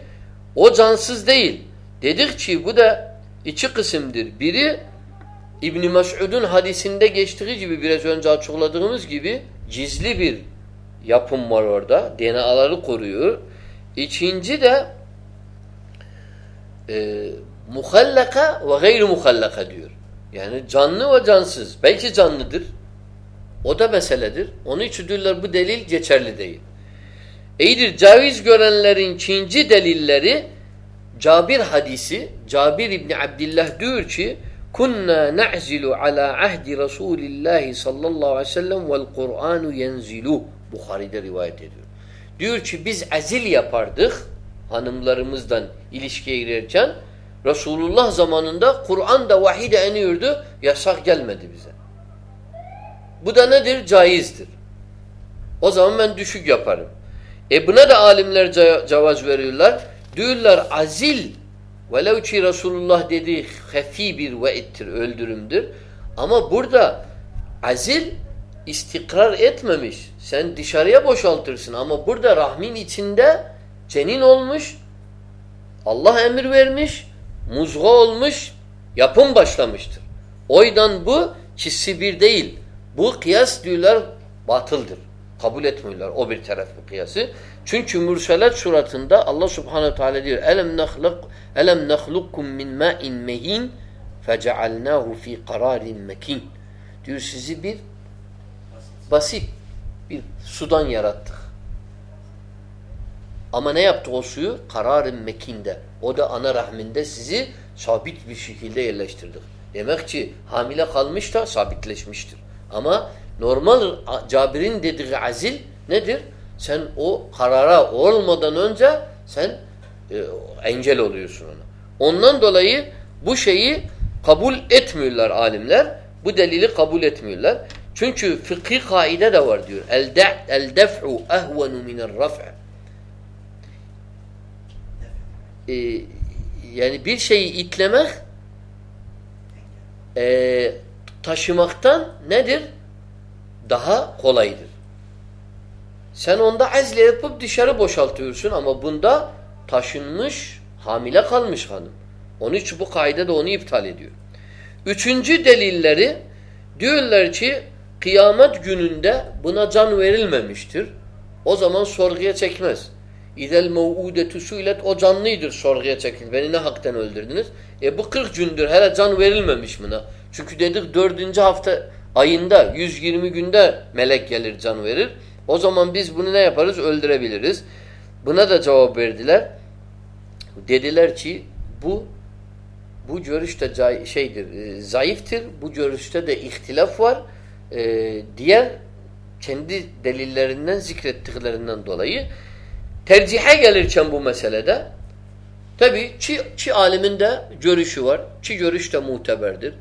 o cansız değil. Dedik ki bu da iki kısımdır. Biri İbn Mes'ud'un hadisinde geçtiği gibi biraz önce açıkladığımız gibi gizli bir yapım var orada. DNA'ları koruyor. İkinci de e, muhallaka ve gayri muhallaka diyor. Yani canlı ve cansız. Belki canlıdır. O da meseledir. Onun için diyorlar bu delil geçerli değil. İyidir caiz görenlerin ikinci delilleri Cabir hadisi Cabir İbni Abdillah diyor ki kunna na'zilu ala ahdi Resulillah sallallahu aleyhi ve sellem vel Kur'anu yenzilu Bukhari'de rivayet ediyor. Diyor ki biz azil yapardık hanımlarımızdan ilişkiye girerken Resulullah zamanında Kur'an da vahiy de eniyordu. Yasak gelmedi bize. Bu da nedir? Caizdir. O zaman ben düşük yaparım. E buna da alimler cevaz veriyorlar. Diyorlar azil velev ki Resulullah dedi hefi bir ve'ittir, öldürümdür. Ama burada azil istikrar etmemiş. Sen dışarıya boşaltırsın ama burada rahmin içinde cenin olmuş, Allah emir vermiş, muzga olmuş, yapım başlamıştır. Oydan bu kişi bir değil. Bu kıyas diyorlar batıldır. Kabul etmiyorlar o bir tarafı kıyası. Çünkü Mürselat suratında Allah Subhanahu Teala diyor: "Elem nahluk elem nahlukkum min ma'in mehin fecealnahu fi kararin mekin." Diyor sizi bir basit bir sudan yarattık. Ama ne yaptı o suyu? Kararın mekinde. O da ana rahminde sizi sabit bir şekilde yerleştirdik. Demek ki hamile kalmış da sabitleşmiştir. Ama normal Cabir'in dediği azil nedir? Sen o karara olmadan önce sen e, engel oluyorsun ona. Ondan dolayı bu şeyi kabul etmiyorlar alimler. Bu delili kabul etmiyorlar. Çünkü fıkhi kaide de var diyor. El def'u ehvenu minel raf'a e, yani bir şeyi itlemek e, taşımaktan nedir? Daha kolaydır. Sen onda azle yapıp dışarı boşaltıyorsun ama bunda taşınmış, hamile kalmış hanım. Onun için bu kaide de onu iptal ediyor. Üçüncü delilleri diyorlar ki kıyamet gününde buna can verilmemiştir. O zaman sorguya çekmez. İzel mev'udetu suilet o canlıydır sorguya çekil. Beni ne haktan öldürdünüz? E bu 40 gündür hele can verilmemiş buna. Çünkü dedik dördüncü hafta ayında 120 günde melek gelir can verir. O zaman biz bunu ne yaparız? Öldürebiliriz. Buna da cevap verdiler. Dediler ki bu bu görüşte şeydir, e, zayıftır. Bu görüşte de ihtilaf var. E, diğer kendi delillerinden zikrettiklerinden dolayı tercihe gelirken bu meselede tabi çi, çi alimin de görüşü var. Çi görüş de muteberdir.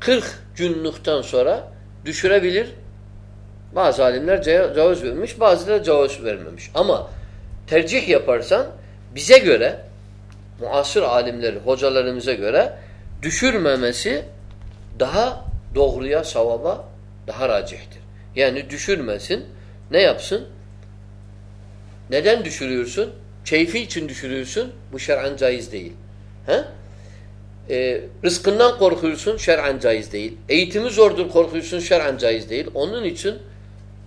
40 günlükten sonra düşürebilir. Bazı alimler cevaz vermiş, bazıları cevaz vermemiş. Ama tercih yaparsan bize göre muasır alimleri, hocalarımıza göre düşürmemesi daha doğruya, savaba daha racihtir. Yani düşürmesin. Ne yapsın? Neden düşürüyorsun? Keyfi için düşürüyorsun. Bu şer'an caiz değil. He? Ee, rızkından korkuyorsun. Şer'an caiz değil. Eğitimi zordur korkuyorsun. Şer'an caiz değil. Onun için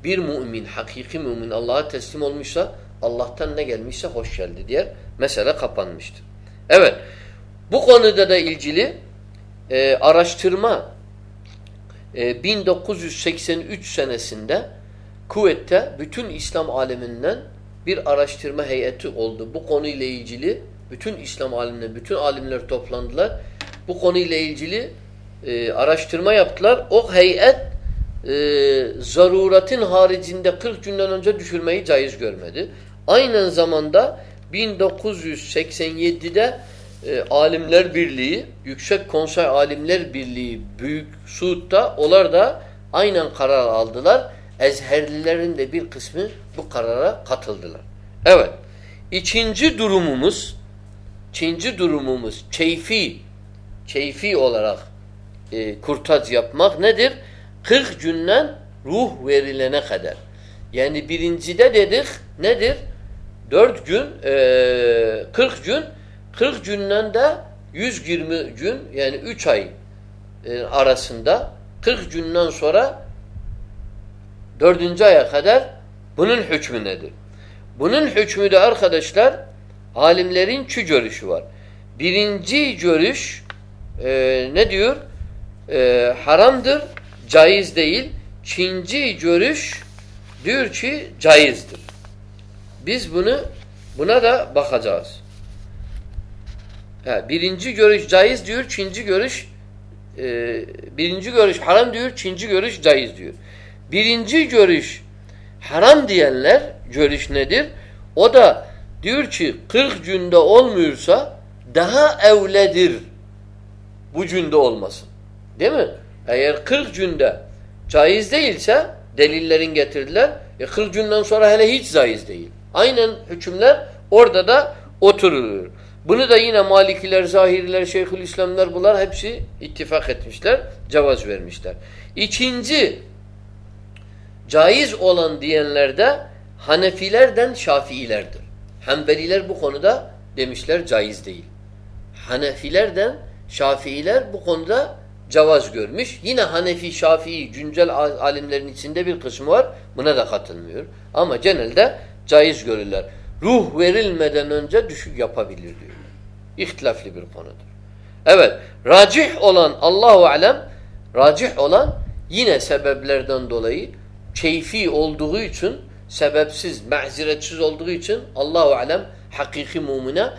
bir mümin, hakiki mümin Allah'a teslim olmuşsa Allah'tan ne gelmişse hoş geldi diye mesele kapanmıştır. Evet. Bu konuda da ilgili e, araştırma e, 1983 senesinde Kuvvet'te bütün İslam aleminden bir araştırma heyeti oldu. Bu konuyla ilgili bütün İslam alimleri, bütün alimler toplandılar. Bu konuyla ilgili e, araştırma yaptılar. O heyet e, zaruretin haricinde 40 günden önce düşürmeyi caiz görmedi. Aynı zamanda 1987'de e, Alimler Birliği, Yüksek Konsey Alimler Birliği Büyük Suud'da onlar da aynen karar aldılar. Ezherlilerin de bir kısmı bu karara katıldılar. Evet. İkinci durumumuz ikinci durumumuz keyfi keyfi olarak e, kurtaç yapmak nedir? 40 günden ruh verilene kadar. Yani birincide dedik nedir? 4 gün e, 40 gün 40 günden de 120 gün yani 3 ay e, arasında 40 günden sonra 4. aya kadar bunun hükmü nedir? Bunun hükmü de arkadaşlar alimlerin çü görüşü var. Birinci görüş e, ne diyor? E, haramdır, caiz değil. Çinci görüş diyor ki caizdir. Biz bunu buna da bakacağız. Ha, birinci görüş caiz diyor, ikinci görüş e, birinci görüş haram diyor, ikinci görüş caiz diyor. Birinci görüş haram diyenler görüş nedir? O da diyor ki 40 günde olmuyorsa daha evledir bu günde olmasın. Değil mi? Eğer 40 günde caiz değilse delillerin getirdiler. E 40 günden sonra hele hiç caiz değil. Aynen hükümler orada da oturulur. Bunu da yine Malikiler, Zahiriler, Şeyhülislamlar bunlar hepsi ittifak etmişler, cevaz vermişler. İkinci caiz olan diyenlerde Hanefilerden Şafiilerdir. Hanbeliler bu konuda demişler caiz değil. Hanefilerden Şafiiler bu konuda cevaz görmüş. Yine Hanefi, Şafii, güncel alimlerin içinde bir kısmı var. Buna da katılmıyor. Ama genelde caiz görürler. Ruh verilmeden önce düşük yapabilir diyor. İhtilafli bir konudur. Evet, racih olan Allahu alem, racih olan yine sebeplerden dolayı keyfi olduğu için, sebepsiz, maziretsiz olduğu için Allahu alem hakiki mumine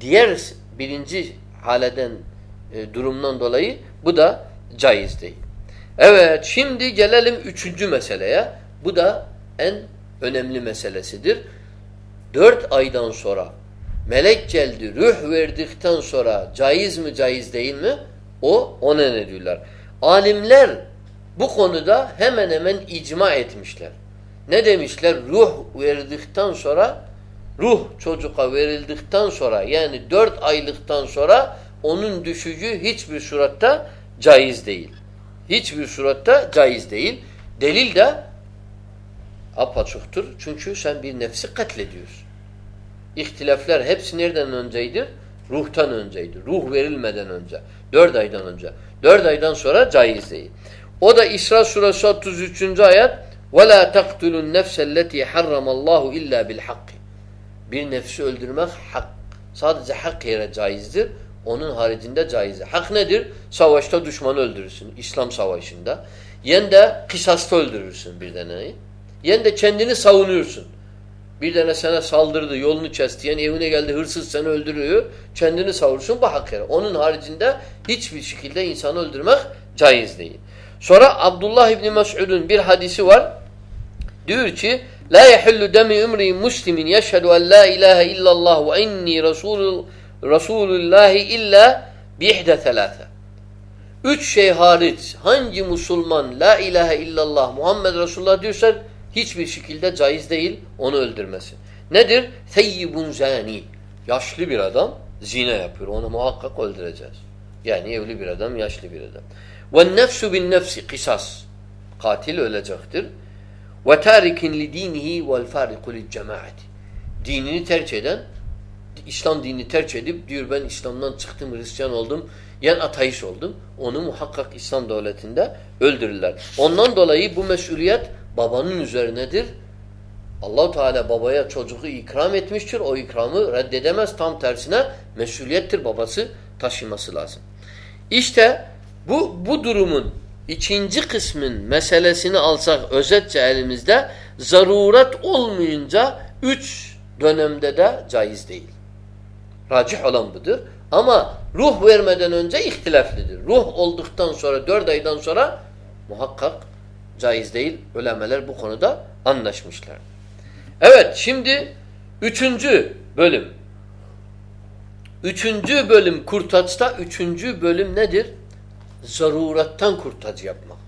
diğer birinci haleden e, durumdan dolayı bu da caiz değil. Evet, şimdi gelelim üçüncü meseleye. Bu da en önemli meselesidir. Dört aydan sonra melek geldi, ruh verdikten sonra caiz mi caiz değil mi? O ona ne diyorlar? Alimler bu konuda hemen hemen icma etmişler. Ne demişler? Ruh verdikten sonra ruh çocuğa verildikten sonra yani dört aylıktan sonra onun düşücü hiçbir suratta caiz değil. Hiçbir suratta caiz değil. Delil de Apaçuktur. Çünkü sen bir nefsi katlediyorsun İhtilafler hepsi nereden önceydi? Ruhtan önceydi. Ruh verilmeden önce. Dört aydan önce. Dört aydan sonra caiz değil. O da İsra suresi 33. ayet وَلَا تَقْتُلُوا النَّفْسَ الَّتِي حَرَّمَ اللّٰهُ اِلَّا بِالْحَقِّ Bir nefsi öldürmek hak. Sadece hak yere caizdir. Onun haricinde caizdir. Hak nedir? Savaşta düşmanı öldürürsün. İslam savaşında. Yen de kısasta öldürürsün bir deneyi. Yen de kendini savunuyorsun. Bir tane sana saldırdı, yolunu kesti, yani evine geldi hırsız seni öldürüyor, kendini savursun bu hak yere. Onun haricinde hiçbir şekilde insanı öldürmek caiz değil. Sonra Abdullah İbni Mes'ud'un bir hadisi var. Diyor ki La yehillu demi ümri muslimin yeşhedü en la ilahe illallah ve inni rasulul, rasulullahi illa bihde thelâfe. Üç şey hariç hangi Müslüman la ilahe illallah Muhammed Resulullah diyorsa hiçbir şekilde caiz değil onu öldürmesi. Nedir? Seyyibun zani. Yaşlı bir adam zina yapıyor. Onu muhakkak öldüreceğiz. Yani evli bir adam, yaşlı bir adam. Ve nefsu bin nefsi kısas. Katil ölecektir. Ve tarikin li dinihi vel fariku lil cemaati. Dinini terk eden, İslam dinini terk edip diyor ben İslam'dan çıktım, Hristiyan oldum, yani ateist oldum. Onu muhakkak İslam devletinde öldürürler. Ondan dolayı bu mesuliyet babanın üzerinedir. Allahu Teala babaya çocuğu ikram etmiştir. O ikramı reddedemez. Tam tersine mesuliyettir babası taşıması lazım. İşte bu bu durumun ikinci kısmın meselesini alsak özetçe elimizde zaruret olmayınca üç dönemde de caiz değil. Racih olan budur. Ama ruh vermeden önce ihtilaflidir. Ruh olduktan sonra dört aydan sonra muhakkak caiz değil. Ölemeler bu konuda anlaşmışlar. Evet şimdi üçüncü bölüm. Üçüncü bölüm kurtaçta üçüncü bölüm nedir? Zaruretten kurtaç yapmak.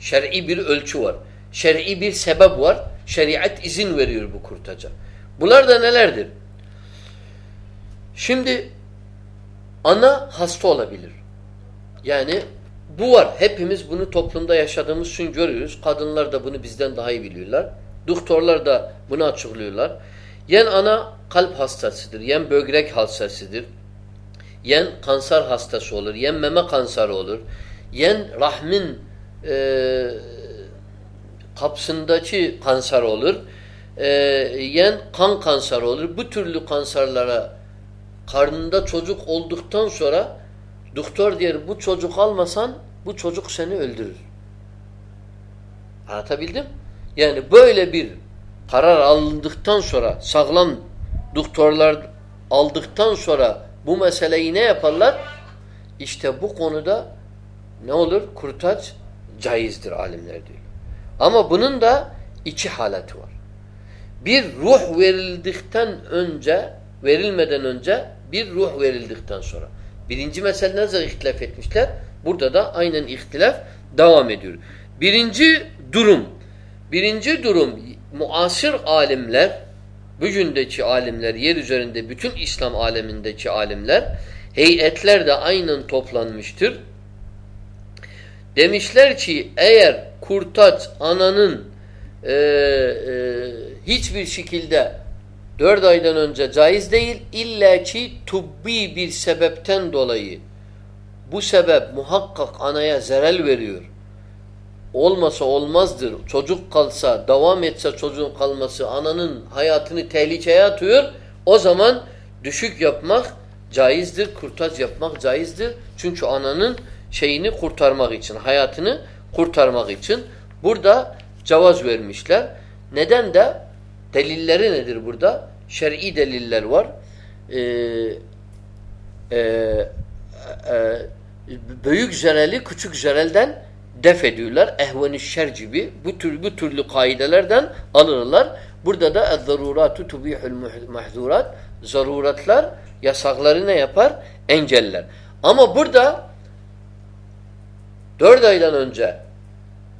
Şer'i bir ölçü var. Şer'i bir sebep var. Şeriat izin veriyor bu kurtaca. Bunlar da nelerdir? Şimdi ana hasta olabilir. Yani bu var. Hepimiz bunu toplumda yaşadığımız için görüyoruz. Kadınlar da bunu bizden daha iyi biliyorlar. Doktorlar da bunu açıklıyorlar. Yen ana kalp hastasıdır, yen böbrek hastasıdır, yen kanser hastası olur, yen meme kanseri olur, yen rahmin e, kapsındaki kanser olur, e, yen kan kanseri olur. Bu türlü kanserlere karnında çocuk olduktan sonra doktor diyor bu çocuk almasan bu çocuk seni öldürür. Anlatabildim? Yani böyle bir karar alındıktan sonra sağlam doktorlar aldıktan sonra bu meseleyi ne yaparlar? İşte bu konuda ne olur? Kurtaç caizdir alimler diyor. Ama bunun da iki haleti var. Bir ruh verildikten önce, verilmeden önce bir ruh verildikten sonra. Birinci mesele nasıl ihtilaf etmişler? Burada da aynen ihtilaf devam ediyor. Birinci durum, birinci durum muasır alimler, bugündeki alimler, yer üzerinde bütün İslam alemindeki alimler, heyetler de aynen toplanmıştır. Demişler ki eğer kurtaç ananın e, e, hiçbir şekilde dört aydan önce caiz değil, illa ki tubbi bir sebepten dolayı bu sebep muhakkak anaya zerel veriyor. Olmasa olmazdır. Çocuk kalsa, devam etse çocuğun kalması ananın hayatını tehlikeye atıyor. O zaman düşük yapmak caizdir, kurtaç yapmak caizdir. Çünkü ananın şeyini kurtarmak için, hayatını kurtarmak için burada cevaz vermişler. Neden de delilleri nedir burada? Şer'i deliller var. Ee, e, e, büyük zereli küçük zerelden def ediyorlar. Ehven-i şer gibi bu tür bu türlü kaidelerden alırlar. Burada da ez-zaruratu tubihul mahzurat zaruratlar yasakları ne yapar? Engeller. Ama burada dört aydan önce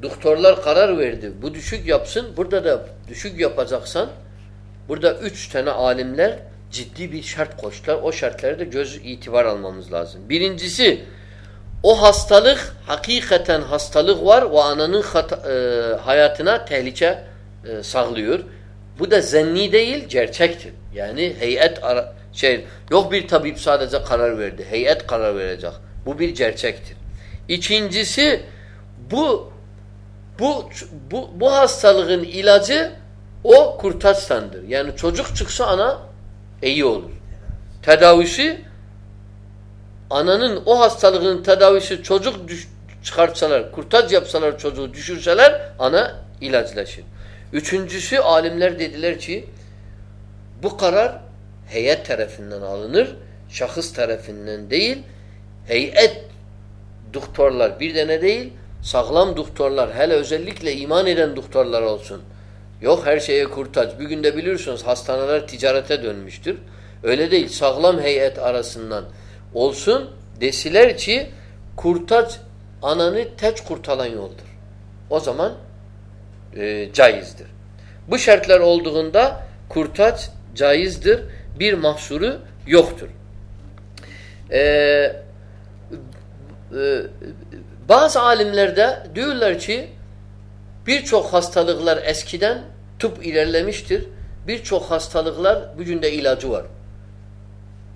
doktorlar karar verdi. Bu düşük yapsın. Burada da düşük yapacaksan burada üç tane alimler ciddi bir şart koştular. O şartları da göz itibar almamız lazım. Birincisi o hastalık hakikaten hastalık var ve ananın hata, e, hayatına tehlike e, sağlıyor. Bu da zenni değil, gerçektir. Yani heyet ara, şey yok bir tabip sadece karar verdi. Heyet karar verecek. Bu bir gerçektir. İkincisi bu bu bu, bu hastalığın ilacı o kurtaçtandır. Yani çocuk çıksa ana iyi olur. Tedavisi ananın o hastalığın tedavisi çocuk düş, çıkartsalar, kurtaç yapsalar çocuğu düşürseler ana ilaçlaşır. Üçüncüsü alimler dediler ki bu karar heyet tarafından alınır. Şahıs tarafından değil. Heyet doktorlar bir tane değil. Sağlam doktorlar hele özellikle iman eden doktorlar olsun. Yok her şeye kurtaç. Bir günde biliyorsunuz hastaneler ticarete dönmüştür. Öyle değil. Sağlam heyet arasından olsun desiler ki kurtaç ananı tek kurtalan yoldur. O zaman e, caizdir. Bu şartlar olduğunda kurtaç caizdir. Bir mahsuru yoktur. Ee, e, bazı alimlerde diyorlar ki birçok hastalıklar eskiden tıp ilerlemiştir. Birçok hastalıklar bugün de ilacı var.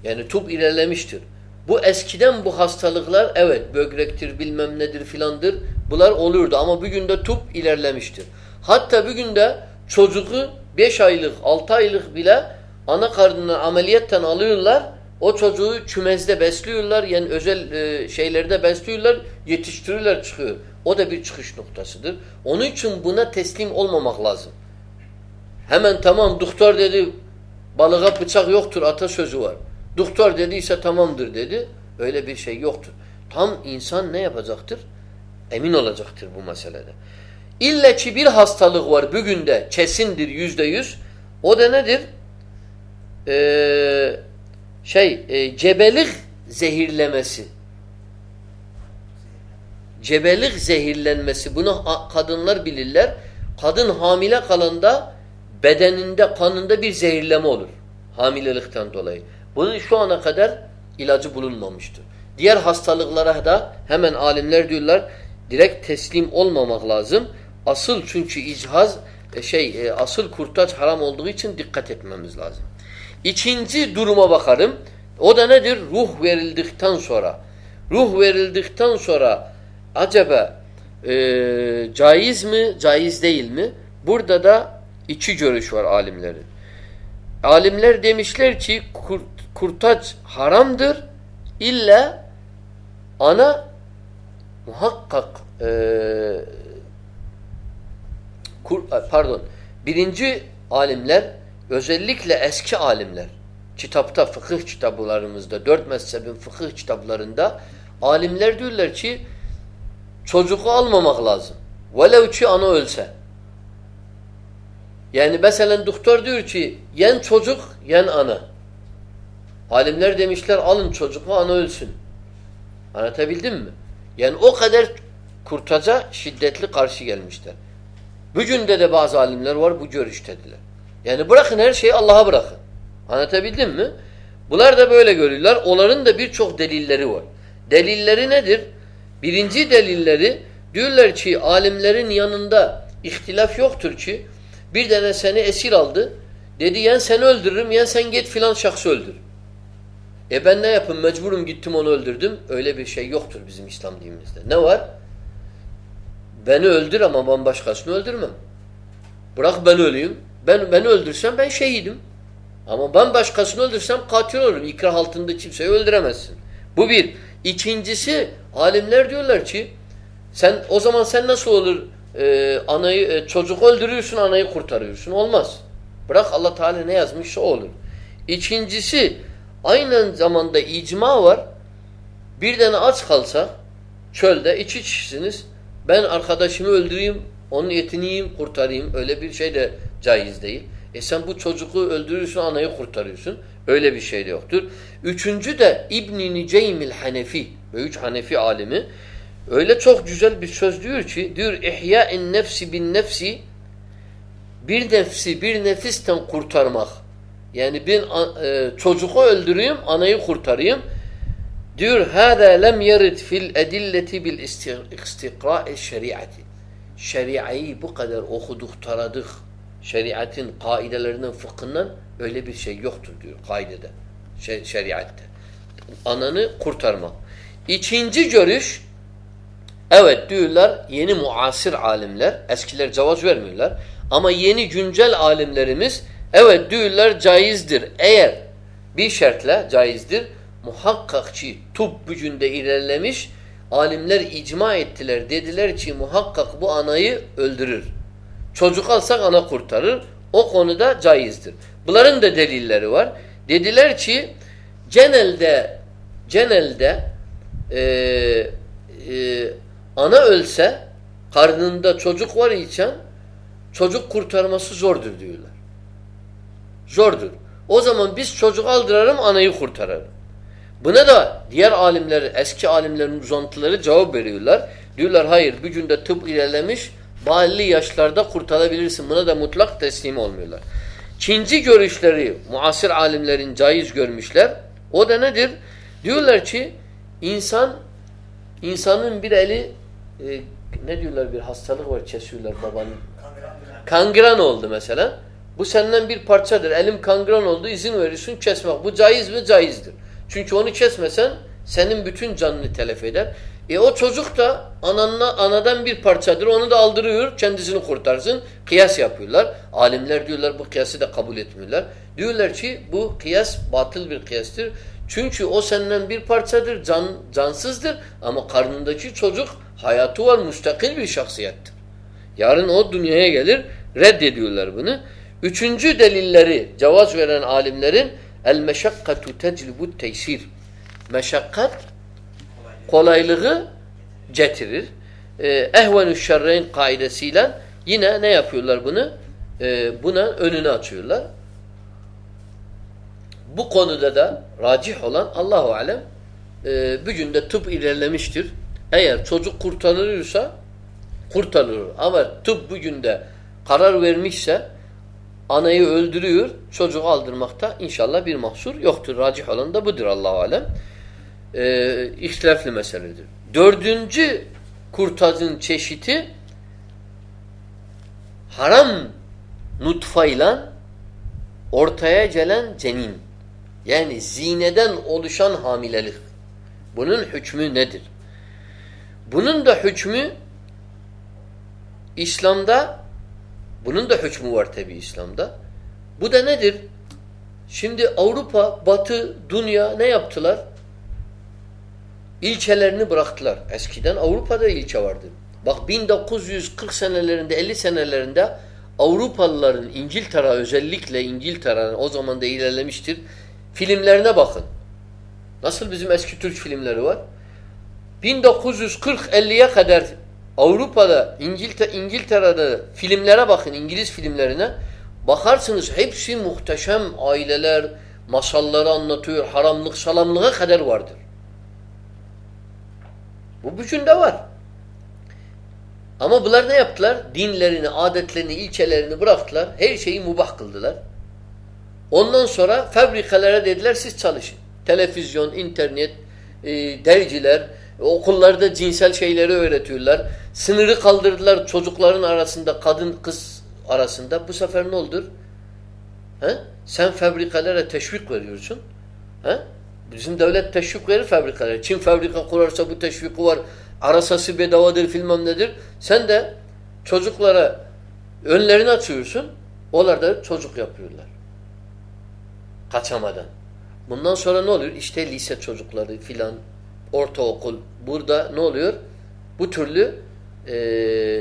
Yani tıp ilerlemiştir. Bu eskiden bu hastalıklar evet böbrektir bilmem nedir filandır. Bunlar olurdu ama bugün de tıp ilerlemiştir. Hatta bugün de çocuğu 5 aylık 6 aylık bile ana karnından ameliyetten alıyorlar. O çocuğu çümezde besliyorlar. Yani özel e, şeylerde besliyorlar. Yetiştiriyorlar çıkıyor. O da bir çıkış noktasıdır. Onun için buna teslim olmamak lazım. Hemen tamam doktor dedi balığa bıçak yoktur atasözü var. Doktor dediyse tamamdır dedi. Öyle bir şey yoktur. Tam insan ne yapacaktır? Emin olacaktır bu meselede. İlle ki bir hastalık var bugün de kesindir yüzde yüz. O da nedir? Ee, şey e, cebelik zehirlemesi. Cebelik zehirlenmesi. Bunu kadınlar bilirler. Kadın hamile kalanda bedeninde, kanında bir zehirleme olur. Hamilelikten dolayı. Bunun şu ana kadar ilacı bulunmamıştır. Diğer hastalıklara da hemen alimler diyorlar direkt teslim olmamak lazım. Asıl çünkü icihaz e, şey e, asıl kurtaç haram olduğu için dikkat etmemiz lazım. İkinci duruma bakarım. O da nedir? Ruh verildikten sonra. Ruh verildikten sonra acaba e, caiz mi, caiz değil mi? Burada da iki görüş var alimlerin. Alimler demişler ki kurt, kurtaç haramdır. İlla ana muhakkak e, kur, e, pardon birinci alimler özellikle eski alimler kitapta fıkıh kitaplarımızda dört mezhebin fıkıh kitaplarında alimler diyorlar ki çocuğu almamak lazım. Velev ki ana ölse. Yani mesela doktor diyor ki yen çocuk yen ana. Alimler demişler alın çocuğu ana ölsün. Anlatabildim mi? Yani o kadar kurtaca şiddetli karşı gelmişler. Bugün de de bazı alimler var bu görüştediler. Yani bırakın her şeyi Allah'a bırakın. Anlatabildim mi? Bunlar da böyle görüyorlar. Onların da birçok delilleri var. Delilleri nedir? Birinci delilleri diyorlar ki alimlerin yanında ihtilaf yoktur ki bir tane seni esir aldı. Dedi yen seni öldürürüm yen sen git filan şahsı öldür. E ben ne yapayım mecburum gittim onu öldürdüm. Öyle bir şey yoktur bizim İslam dinimizde. Ne var? Beni öldür ama ben başkasını öldürmem. Bırak ben öleyim. Ben beni öldürsem ben şehidim. Ama ben başkasını öldürsem katil olurum. İkrah altında kimseyi öldüremezsin. Bu bir. İkincisi alimler diyorlar ki sen o zaman sen nasıl olur e, anayı e, çocuk öldürüyorsun anayı kurtarıyorsun. Olmaz. Bırak Allah Teala ne yazmışsa o olur. İkincisi aynı zamanda icma var. Bir tane aç kalsa çölde iki kişisiniz ben arkadaşımı öldüreyim onun etini yiyeyim kurtarayım öyle bir şey de caiz değil. E sen bu çocuğu öldürürsün anayı kurtarıyorsun. Öyle bir şey de yoktur. Üçüncü de İbn-i Niceymil Hanefi ve üç Hanefi alimi öyle çok güzel bir söz diyor ki diyor İhya'in nefsi bin nefsi bir nefsi bir nefisten kurtarmak. Yani ben e, çocuğu öldüreyim, anayı kurtarayım. Diyor hâzâ lem yerid fil edilleti bil istiqra'i şeriati. Şeriayı bu kadar okuduk, taradık, Şeriatın kaidelerinden, fıkhından öyle bir şey yoktur diyor kaidede. Şeriatte. Ananı kurtarmak. İkinci görüş evet diyorlar yeni muasir alimler eskiler cevaz vermiyorlar ama yeni güncel alimlerimiz evet diyorlar caizdir. Eğer bir şartla caizdir. Muhakkak ki tıp gücünde ilerlemiş alimler icma ettiler. Dediler ki muhakkak bu anayı öldürür. Çocuk alsak ana kurtarır. O konuda caizdir. Bunların da delilleri var. Dediler ki genelde genelde e, e, ana ölse karnında çocuk var için çocuk kurtarması zordur diyorlar. Zordur. O zaman biz çocuk aldırarım anayı kurtararım. Buna da diğer alimler, eski alimlerin uzantıları cevap veriyorlar. Diyorlar hayır bir günde tıp ilerlemiş belli yaşlarda kurtarabilirsin. Buna da mutlak teslim olmuyorlar. Çinci görüşleri muasir alimlerin caiz görmüşler. O da nedir? Diyorlar ki insan insanın bir eli e, ne diyorlar bir hastalık var kesiyorlar babanın. Kangren oldu mesela. Bu senden bir parçadır. Elim kangren oldu izin verirsin kesmek. Bu caiz mi? Caizdir. Çünkü onu kesmesen senin bütün canını telef eder. E o çocuk da ananla, anadan bir parçadır. Onu da aldırıyor kendisini kurtarsın. Kıyas yapıyorlar. Alimler diyorlar bu kıyası da kabul etmiyorlar. Diyorlar ki bu kıyas batıl bir kıyastır. Çünkü o senden bir parçadır, can, cansızdır ama karnındaki çocuk hayatı var, müstakil bir şahsiyettir. Yarın o dünyaya gelir, reddediyorlar bunu. Üçüncü delilleri cevaz veren alimlerin el meşakkatu teclibu teysir. Meşakkat kolaylığı getirir. Ee, ehvenü şerreyn kaidesiyle yine ne yapıyorlar bunu? Ee, buna önünü açıyorlar. Bu konuda da racih olan Allahu alem e, bir günde tıp ilerlemiştir. Eğer çocuk kurtarılırsa kurtarılır. Ama tıp bu günde karar vermişse anayı öldürüyor, çocuğu aldırmakta inşallah bir mahsur yoktur. Racih olan da budur Allahu alem. Ee, ihtilafli meseledir. Dördüncü kurtazın çeşidi haram nutfayla ortaya gelen cenin. Yani zineden oluşan hamilelik. Bunun hükmü nedir? Bunun da hükmü İslam'da bunun da hükmü var tabi İslam'da. Bu da nedir? Şimdi Avrupa, Batı, Dünya ne yaptılar? İlçelerini bıraktılar. Eskiden Avrupa'da ilçe vardı. Bak 1940 senelerinde, 50 senelerinde Avrupalıların İngiltere özellikle İngiltere'nin o zaman da ilerlemiştir. Filmlerine bakın. Nasıl bizim eski Türk filmleri var? 1940-50'ye kadar Avrupa'da, İngiltere, İngiltere'de filmlere bakın, İngiliz filmlerine. Bakarsınız hepsi muhteşem aileler, masalları anlatıyor, haramlık, salamlığa kadar vardır. Bu bütünde var. Ama bunlar ne yaptılar? Dinlerini, adetlerini, ilçelerini bıraktılar. Her şeyi mubah kıldılar. Ondan sonra fabrikalara dediler siz çalışın. Televizyon, internet, e, dergiler, okullarda cinsel şeyleri öğretiyorlar. Sınırı kaldırdılar çocukların arasında, kadın kız arasında. Bu sefer ne olur? He? Sen fabrikalara teşvik veriyorsun. He? Bizim devlet teşvik verir fabrikalara. Çin fabrika kurarsa bu teşviki var. Arasası bedavadır filmem nedir. Sen de çocuklara önlerini açıyorsun. Onlar da çocuk yapıyorlar. Kaçamadan. Bundan sonra ne oluyor? İşte lise çocukları filan, ortaokul. Burada ne oluyor? Bu türlü e,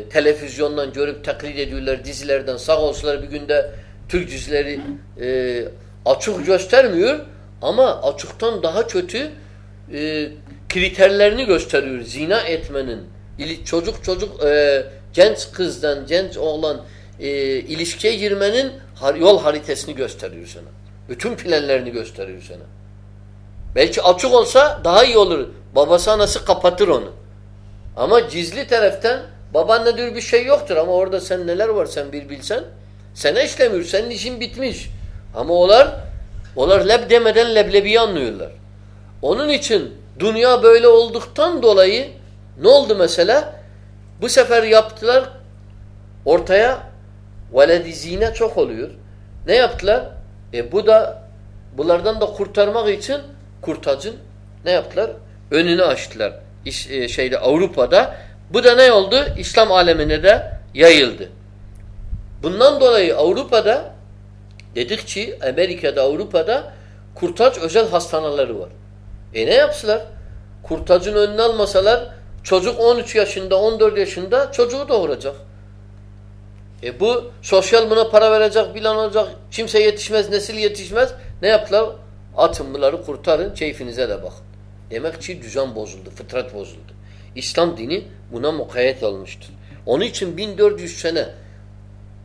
televizyondan görüp taklit ediyorlar dizilerden. Sağ olsunlar bir günde Türk dizileri e, açık göstermiyor ama açıktan daha kötü e, kriterlerini gösteriyor. Zina etmenin, çocuk çocuk e, genç kızdan genç oğlan e, ilişkiye girmenin yol haritasını gösteriyor sana. Bütün planlarını gösteriyor sana. Belki açık olsa daha iyi olur. Babası anası kapatır onu. Ama gizli taraftan baban ne diyor bir şey yoktur ama orada sen neler var sen bir bilsen. Sana işlemiyor. Senin işin bitmiş. Ama onlar onlar leb demeden leblebiyi anlıyorlar. Onun için dünya böyle olduktan dolayı ne oldu mesela? Bu sefer yaptılar ortaya veledi zine çok oluyor. Ne yaptılar? E bu da bunlardan da kurtarmak için kurtacın ne yaptılar? Önünü açtılar. İş, e, şeyde Avrupa'da. Bu da ne oldu? İslam alemine de yayıldı. Bundan dolayı Avrupa'da dedik ki Amerika'da Avrupa'da kurtaç özel hastaneleri var. E ne yapsılar? Kurtacın önüne almasalar çocuk 13 yaşında 14 yaşında çocuğu doğuracak. E bu sosyal buna para verecek, bilan olacak. Kimse yetişmez, nesil yetişmez. Ne yaptılar? Atın bunları kurtarın, keyfinize de bakın. Demek ki düzen bozuldu, fıtrat bozuldu. İslam dini buna mukayyet olmuştur. Onun için 1400 sene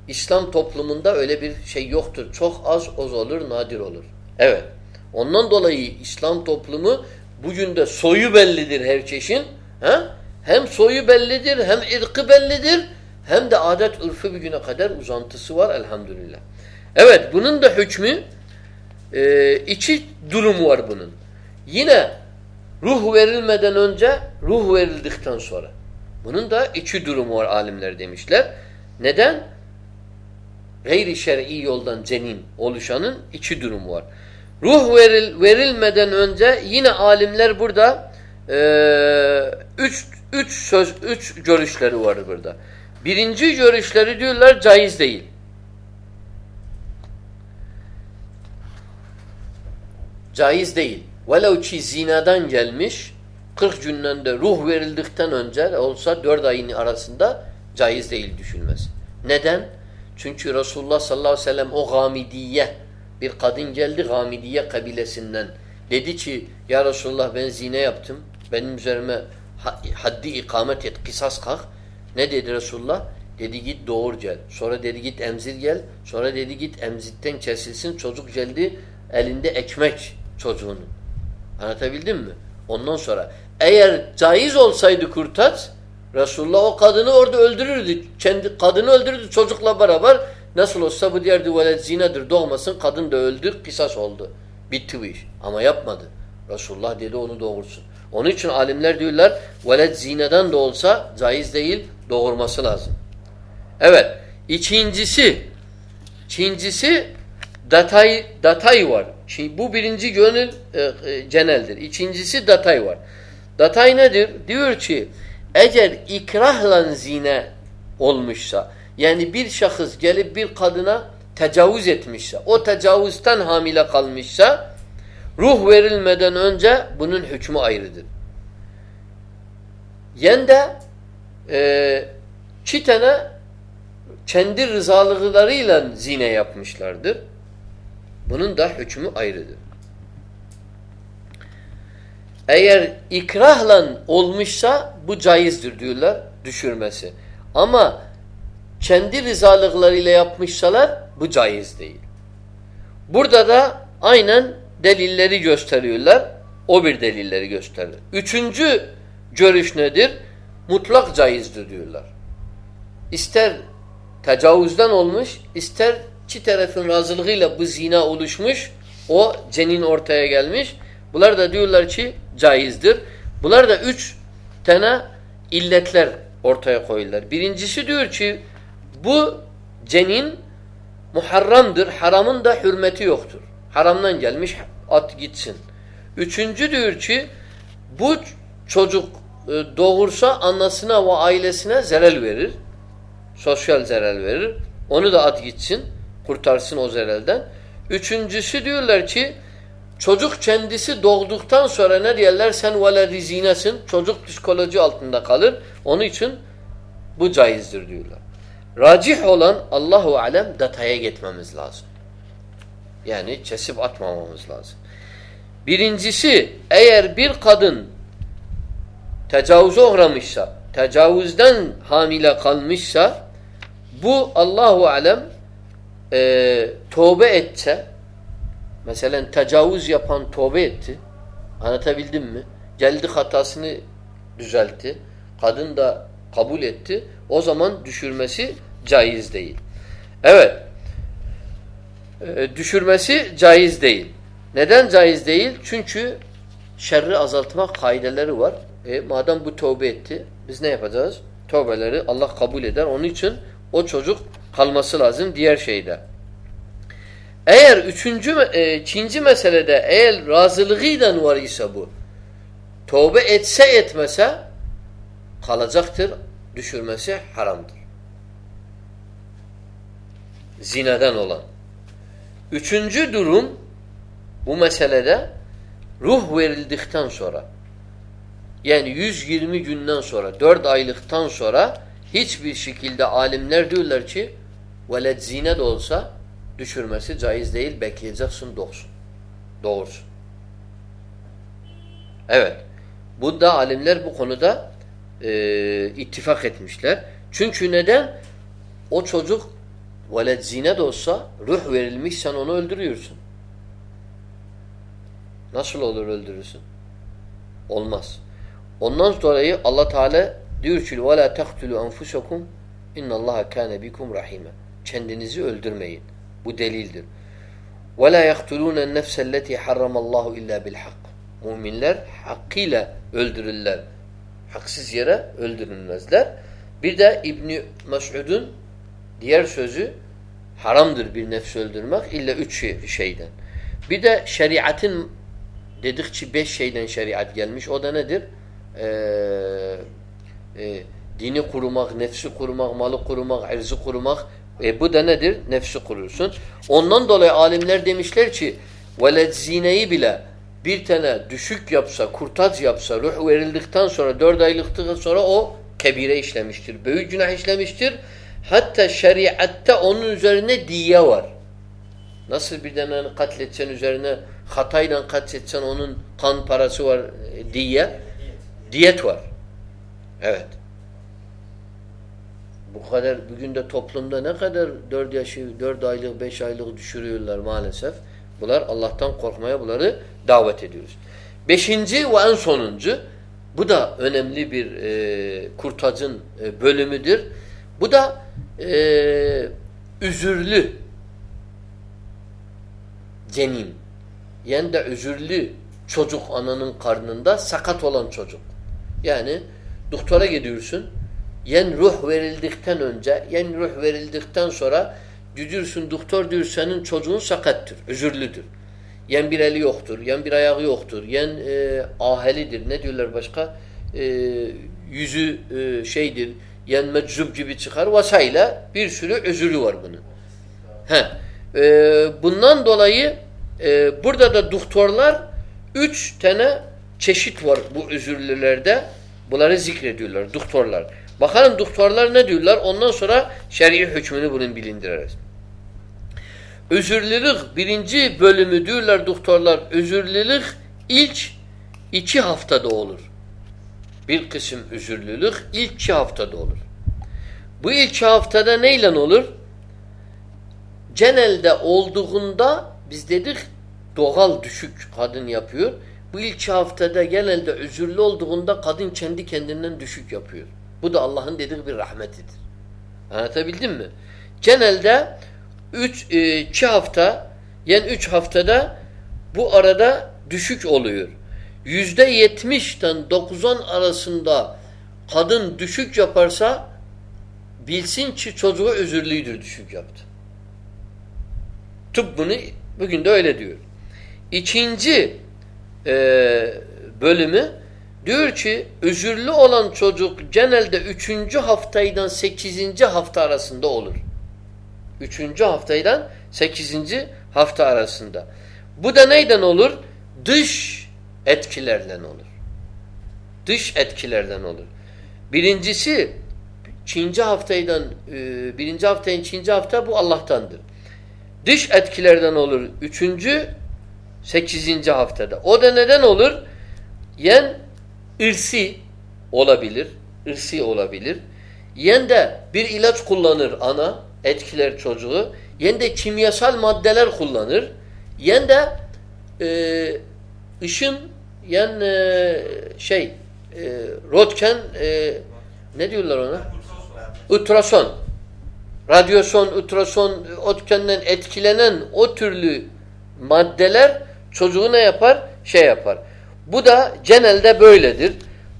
İslam toplumunda öyle bir şey yoktur. Çok az oz olur, nadir olur. Evet. Ondan dolayı İslam toplumu bugün de soyu bellidir herkesin. He? Hem soyu bellidir, hem ırkı bellidir, hem de adet ırfı bir güne kadar uzantısı var elhamdülillah. Evet, bunun da hükmü e, iki durumu var bunun. Yine ruh verilmeden önce, ruh verildikten sonra. Bunun da iki durumu var alimler demişler. Neden? Gayri şer'i yoldan cenin oluşanın iki durumu var. Ruh veril, verilmeden önce yine alimler burada e, üç, üç söz, üç görüşleri var burada. Birinci görüşleri diyorlar caiz değil. Caiz değil. Velev ki zinadan gelmiş 40 günden de ruh verildikten önce olsa 4 ayın arasında caiz değil düşünmez. Neden? Çünkü Resulullah sallallahu aleyhi ve sellem o gamidiye bir kadın geldi gamidiye kabilesinden. Dedi ki ya Resulullah ben zine yaptım. Benim üzerime haddi ikamet et, kısas kalk. Ne dedi Resulullah? Dedi git doğur gel. Sonra dedi git emzir gel. Sonra dedi git emzitten kesilsin. Çocuk geldi elinde ekmek çocuğunun. Anlatabildim mi? Ondan sonra eğer caiz olsaydı kurtaç Resulullah o kadını orada öldürürdü. Kendi kadını öldürdü çocukla beraber. Nasıl olsa bu diğer velet zinadır doğmasın. Kadın da öldür. Kısas oldu. Bitti bu iş. Ama yapmadı. Resulullah dedi onu doğursun. Onun için alimler diyorlar velet zinadan da olsa caiz değil doğurması lazım. Evet. İkincisi ikincisi datay datay var. Şimdi bu birinci gönül e, e, geneldir. İkincisi datay var. Datay nedir? Diyor ki eğer ikrahla zine olmuşsa yani bir şahıs gelip bir kadına tecavüz etmişse o tecavüzden hamile kalmışsa ruh verilmeden önce bunun hükmü ayrıdır. Yen de e, çitene kendi rızalıklarıyla zine yapmışlardır. Bunun da hükmü ayrıdır. Eğer ikrahla olmuşsa bu caizdir diyorlar düşürmesi. Ama kendi rızalıklarıyla yapmışsalar bu caiz değil. Burada da aynen delilleri gösteriyorlar. O bir delilleri gösterir. Üçüncü görüş nedir? Mutlak caizdir diyorlar. İster tecavüzden olmuş, ister iki tarafın razılığıyla bu zina oluşmuş, o cenin ortaya gelmiş. Bunlar da diyorlar ki caizdir. Bunlar da üç tane illetler ortaya koyuyorlar. Birincisi diyor ki bu cenin muharramdır. Haramın da hürmeti yoktur. Haramdan gelmiş at gitsin. Üçüncü diyor ki bu çocuk e, doğursa anasına ve ailesine zerel verir. Sosyal zerel verir. Onu da at gitsin. Kurtarsın o zerelden. Üçüncüsü diyorlar ki çocuk kendisi doğduktan sonra ne diyorlar? Sen veledi zinesin. Çocuk psikoloji altında kalır. Onun için bu caizdir diyorlar. Racih olan Allahu alem dataya gitmemiz lazım. Yani kesip atmamamız lazım. Birincisi eğer bir kadın tecavüze uğramışsa, tecavüzden hamile kalmışsa bu Allahu alem e, tövbe etse mesela tecavüz yapan tövbe etti. Anlatabildim mi? Geldi hatasını düzeltti. Kadın da kabul etti. O zaman düşürmesi caiz değil. Evet. E, düşürmesi caiz değil. Neden caiz değil? Çünkü şerri azaltmak kaideleri var. E, madem bu tövbe etti, biz ne yapacağız? Tövbeleri Allah kabul eder. Onun için o çocuk kalması lazım diğer şeyde. Eğer üçüncü, e, meselede eğer razılığıyla var ise bu, tövbe etse etmese kalacaktır, düşürmesi haramdır. Zinadan olan. Üçüncü durum bu meselede ruh verildikten sonra yani 120 günden sonra 4 aylıktan sonra hiçbir şekilde alimler diyorlar ki veled zine de olsa düşürmesi caiz değil. Bekleyeceksin doğsun. Doğursun. Evet. Bu da alimler bu konuda e, ittifak etmişler. Çünkü neden? O çocuk veled zine de olsa ruh verilmiş sen onu öldürüyorsun. Nasıl olur öldürürsün? Olmaz. Ondan dolayı Allah Teala diyor ki وَلَا تَقْتُلُوا أَنْفُسَكُمْ اِنَّ اللّٰهَ كَانَ بِكُمْ رَحِيمًا Kendinizi öldürmeyin. Bu delildir. وَلَا يَقْتُلُونَ النَّفْسَ الَّتِي حَرَّمَ اللّٰهُ اِلَّا بِالْحَقِّ Müminler hakkıyla öldürürler. Haksız yere öldürülmezler. Bir de İbni Mes'ud'un diğer sözü haramdır bir nefsi öldürmek illa üç şey, şeyden. Bir de şeriatın dedikçe beş şeyden şeriat gelmiş. O da nedir? Ee, e, dini kurumak, nefsi kurumak, malı kurumak, erzı kurumak. e, bu da nedir? Nefsi kurursun. Ondan dolayı alimler demişler ki veled bile bir tane düşük yapsa, kurtaç yapsa, ruh verildikten sonra, dört aylıktan sonra o kebire işlemiştir. Büyük günah işlemiştir. Hatta şeriatta onun üzerine diye var. Nasıl bir tane katletsen üzerine hatayla katletsen onun kan parası var diye. Diyet var. Evet. Bu kadar bugün de toplumda ne kadar dört yaşı, dört aylık, beş aylık düşürüyorlar maalesef. Bunlar Allah'tan korkmaya bunları davet ediyoruz. Beşinci ve en sonuncu bu da önemli bir e, kurtacın e, bölümüdür. Bu da e, üzürlü cenin. Yani de üzürlü çocuk ananın karnında sakat olan çocuk. Yani doktora gidiyorsun. Yen ruh verildikten önce, yen ruh verildikten sonra Gidiyorsun doktor diyor senin çocuğun sakattır, özürlüdür. Yen bir eli yoktur, yen bir ayağı yoktur, yen e, ahelidir. Ne diyorlar başka? E, yüzü e, şeydir, yen meczup gibi çıkar vasayla bir sürü özürü var bunun. He. E, bundan dolayı e, burada da doktorlar üç tane çeşit var bu özürlülerde. Bunları zikrediyorlar doktorlar. Bakalım doktorlar ne diyorlar? Ondan sonra şer'i hükmünü bunun bilindiririz. Özürlülük birinci bölümü diyorlar doktorlar. Özürlülük ilk iki haftada olur. Bir kısım özürlülük ilk iki haftada olur. Bu ilk haftada neyle olur? Genelde olduğunda biz dedik doğal düşük kadın yapıyor. Bu ilk haftada genelde özürlü olduğunda kadın kendi kendinden düşük yapıyor. Bu da Allah'ın dediği bir rahmetidir. Anlatabildim mi? Genelde 3 2 e, hafta yani 3 haftada bu arada düşük oluyor. Yüzde yetmişten 90 arasında kadın düşük yaparsa bilsin ki çocuğu özürlüydür düşük yaptı. Tıp bunu bugün de öyle diyor. İkinci e, bölümü diyor ki özürlü olan çocuk genelde üçüncü haftaydan sekizinci hafta arasında olur. Üçüncü haftayla sekizinci hafta arasında. Bu da neyden olur? Dış etkilerden olur. Dış etkilerden olur. Birincisi Çinci haftaydan e, birinci haftayın Çinci hafta bu Allah'tandır. Dış etkilerden olur. Üçüncü sekizinci haftada. O da neden olur? Yen ırsi olabilir. ırsi olabilir. Yen de bir ilaç kullanır ana etkiler çocuğu. Yen de kimyasal maddeler kullanır. Yen de e, ışın yen e, şey e, röntgen e, ne diyorlar ona? Ultrason. Radyoson, ultrason, röntgenden etkilenen o türlü maddeler çocuğu ne yapar? Şey yapar. Bu da genelde böyledir.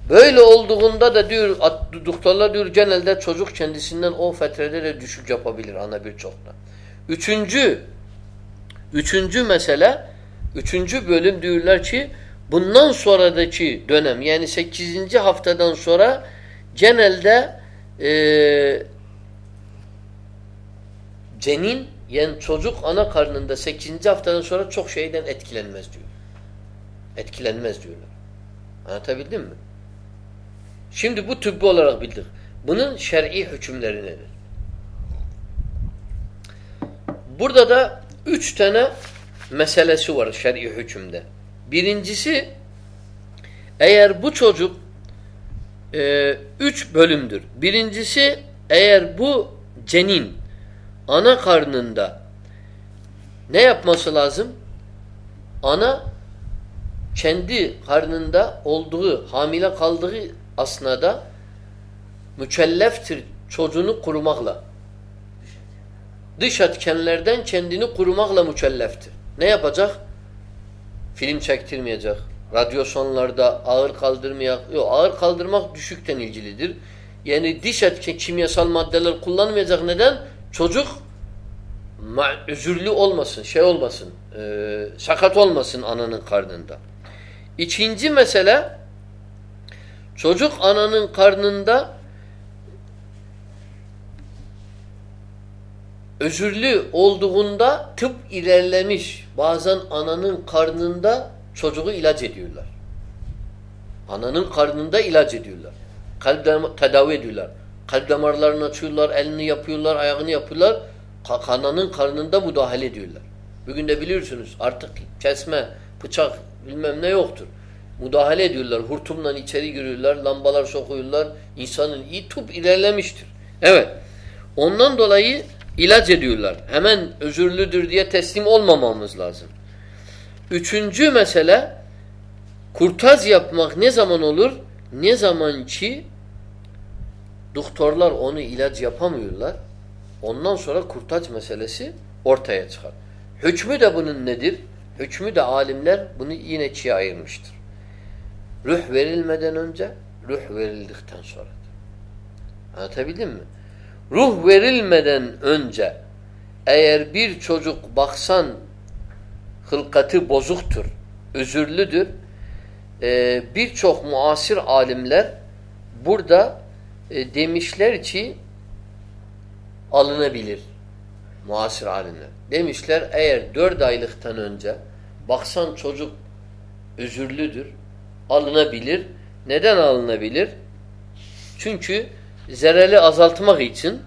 Böyle olduğunda da diyor doktorlar diyor genelde çocuk kendisinden o fetrede de düşük yapabilir ana birçokta. Üçüncü üçüncü mesele üçüncü bölüm diyorlar ki bundan sonradaki dönem yani sekizinci haftadan sonra genelde e, cenin yani çocuk ana karnında sekizinci haftadan sonra çok şeyden etkilenmez diyor. Etkilenmez diyorlar. Anlatabildim mi? Şimdi bu tıbbi olarak bildik. Bunun şer'i hükümleri nedir? Burada da üç tane meselesi var şer'i hükümde. Birincisi eğer bu çocuk e, üç bölümdür. Birincisi eğer bu cenin ana karnında ne yapması lazım? Ana kendi karnında olduğu, hamile kaldığı asnada mükelleftir çocuğunu kurumakla. Dış etkenlerden kendini kurumakla mükelleftir. Ne yapacak? Film çektirmeyecek. Radyosonlarda ağır kaldırmayak. Yok ağır kaldırmak düşükten ilgilidir. Yani diş etken kimyasal maddeler kullanmayacak. Neden? Çocuk üzürlü olmasın, şey olmasın, e, sakat olmasın ananın karnında. İkinci mesele çocuk ananın karnında özürlü olduğunda tıp ilerlemiş. Bazen ananın karnında çocuğu ilaç ediyorlar. Ananın karnında ilaç ediyorlar. Kalp tedavi ediyorlar. Kalp damarlarını açıyorlar, elini yapıyorlar, ayağını yapıyorlar. Kananın karnında müdahale ediyorlar. Bugün de biliyorsunuz artık kesme, bıçak bilmem ne yoktur. Müdahale ediyorlar. Hurtumla içeri giriyorlar, lambalar sokuyorlar. İnsanın iyi tıp ilerlemiştir. Evet. Ondan dolayı ilaç ediyorlar. Hemen özürlüdür diye teslim olmamamız lazım. Üçüncü mesele kurtaz yapmak ne zaman olur? Ne zaman ki doktorlar onu ilaç yapamıyorlar. Ondan sonra kurtaç meselesi ortaya çıkar. Hükmü de bunun nedir? Hükmü de alimler bunu yine ikiye ayırmıştır. Ruh verilmeden önce, ruh verildikten sonra. Anlatabildim mi? Ruh verilmeden önce eğer bir çocuk baksan hılkatı bozuktur, özürlüdür, e, birçok muasir alimler burada e, demişler ki alınabilir. Muasir alimler. Demişler eğer dört aylıktan önce baksan çocuk özürlüdür, alınabilir. Neden alınabilir? Çünkü zereli azaltmak için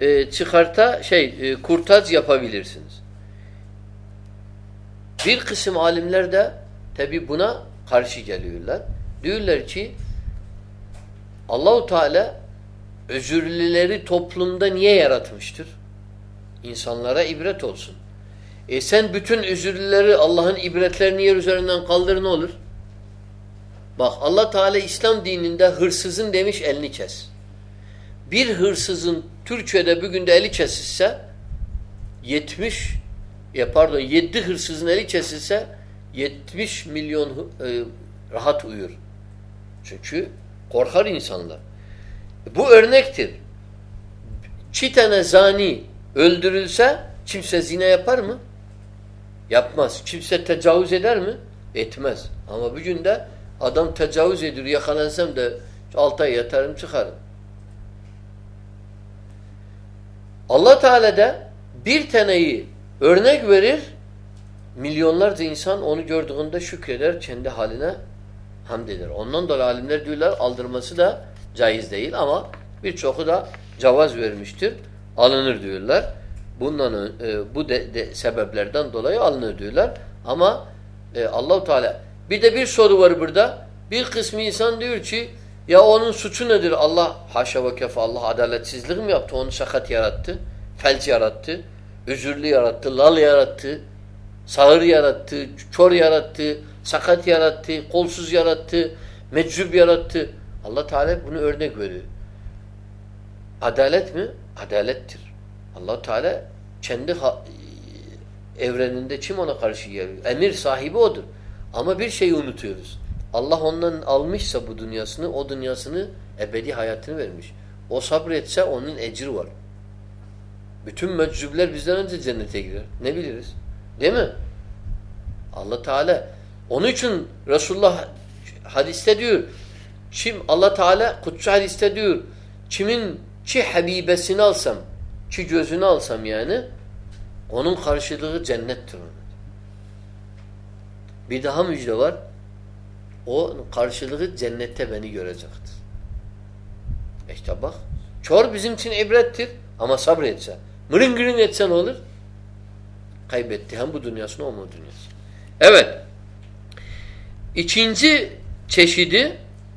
e, çıkarta şey e, kurtaz yapabilirsiniz. Bir kısım alimler de tabi buna karşı geliyorlar. Diyorlar ki Allahu Teala özürlüleri toplumda niye yaratmıştır? İnsanlara ibret olsun. E sen bütün özürlüleri Allah'ın ibretlerini yer üzerinden kaldır ne olur? Bak Allah Teala İslam dininde hırsızın demiş elini kes. Bir hırsızın Türkiye'de bugün de eli kesilse 70 ya pardon 7 hırsızın eli kesilse 70 milyon e, rahat uyur. Çünkü korkar insanlar. Bu örnektir. İki tane zani öldürülse kimse zina yapar mı? Yapmaz. Kimse tecavüz eder mi? Etmez. Ama bugün de adam tecavüz ediyor yakalansam da altı ay yatarım çıkarım. Allah Teala da bir taneyi örnek verir milyonlarca insan onu gördüğünde şükreder kendi haline hamd eder. Ondan dolayı alimler diyorlar aldırması da caiz değil ama birçoku da cavaz vermiştir. Alınır diyorlar. Bundan e, bu de, de, sebeplerden dolayı alınır diyorlar. Ama e, Allahu Teala bir de bir soru var burada. Bir kısmı insan diyor ki ya onun suçu nedir? Allah haşa ve kefe Allah adaletsizlik mi yaptı? Onu sakat yarattı. Felç yarattı. Özürlü yarattı. Lal yarattı. Sağır yarattı. Çor yarattı. Sakat yarattı. Kolsuz yarattı. Meczup yarattı. Allah Teala bunu örnek veriyor. Adalet mi? Adalettir. Allah Teala kendi evreninde kim ona karşı geliyor? Emir sahibi odur. Ama bir şeyi unutuyoruz. Allah ondan almışsa bu dünyasını, o dünyasını ebedi hayatını vermiş. O sabretse onun ecri var. Bütün meczubler bizden önce cennete girer. Ne biliriz? Değil mi? Allah Teala onun için Resulullah hadiste diyor kim Allah Teala kutsu hadiste diyor kimin çi habibesini alsam çi gözünü alsam yani onun karşılığı cennettir onun. Bir daha müjde var. O karşılığı cennette beni görecektir. İşte bak. Çor bizim için ibrettir ama sabretse. Mırın gırın etse ne olur? Kaybetti. Hem bu dünyasını hem o dünyası. Evet. İkinci çeşidi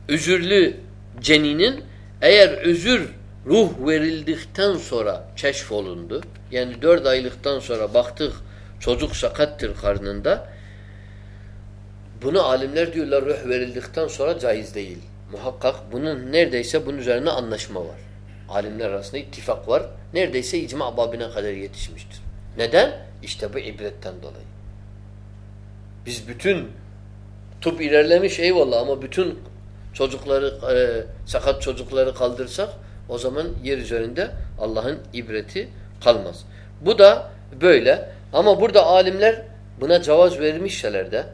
üzürlü ceninin eğer özür ruh verildikten sonra keşfolundu. Yani dört aylıktan sonra baktık çocuk sakattır karnında. Bunu alimler diyorlar ruh verildikten sonra caiz değil. Muhakkak bunun neredeyse bunun üzerine anlaşma var. Alimler arasında ittifak var. Neredeyse icma babine kadar yetişmiştir. Neden? İşte bu ibretten dolayı. Biz bütün tıp ilerlemiş eyvallah ama bütün çocukları e, sakat çocukları kaldırsak o zaman yer üzerinde Allah'ın ibreti kalmaz. Bu da böyle. Ama burada alimler buna cevaz vermişseler de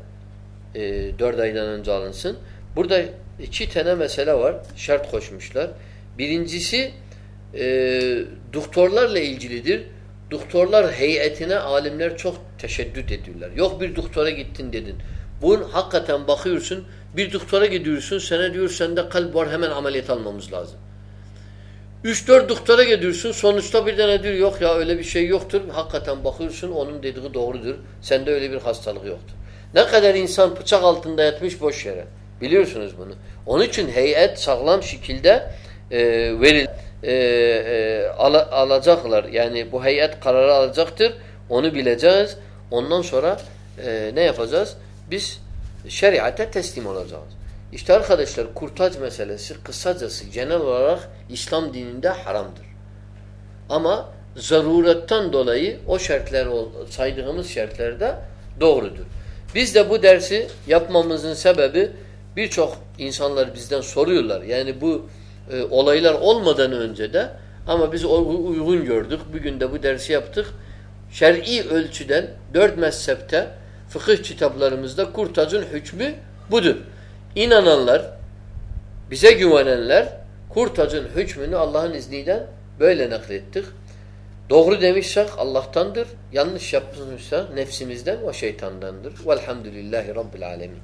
e, dört aydan önce alınsın. Burada iki tane mesele var. Şart koşmuşlar. Birincisi e, doktorlarla ilgilidir. Doktorlar heyetine alimler çok teşeddüt ediyorlar. Yok bir doktora gittin dedin. Bunun hakikaten bakıyorsun bir doktora gidiyorsun sana diyor sende kalp var hemen ameliyat almamız lazım. 3-4 doktora gidiyorsun sonuçta bir tane diyor yok ya öyle bir şey yoktur. Hakikaten bakıyorsun onun dediği doğrudur. Sende öyle bir hastalık yoktur. Ne kadar insan bıçak altında yatmış boş yere. Biliyorsunuz bunu. Onun için heyet sağlam şekilde e, veril e, e, al, alacaklar. Yani bu heyet kararı alacaktır. Onu bileceğiz. Ondan sonra e, ne yapacağız? Biz şeriate teslim olacağız. İşte arkadaşlar kurtaç meselesi kısacası genel olarak İslam dininde haramdır. Ama zaruretten dolayı o şartlar saydığımız şartlarda doğrudur. Biz de bu dersi yapmamızın sebebi birçok insanlar bizden soruyorlar. Yani bu e, olaylar olmadan önce de ama biz uygun gördük. Bugün de bu dersi yaptık. Şer'i ölçüden dört mezhepte fıkıh kitaplarımızda kurtacın hükmü budur. İnananlar, bize güvenenler kurtacın hükmünü Allah'ın izniyle böyle naklettik. Doğru demişsek Allah'tandır. Yanlış yapmışsak nefsimizden ve şeytandandır. Velhamdülillahi Rabbil Alemin.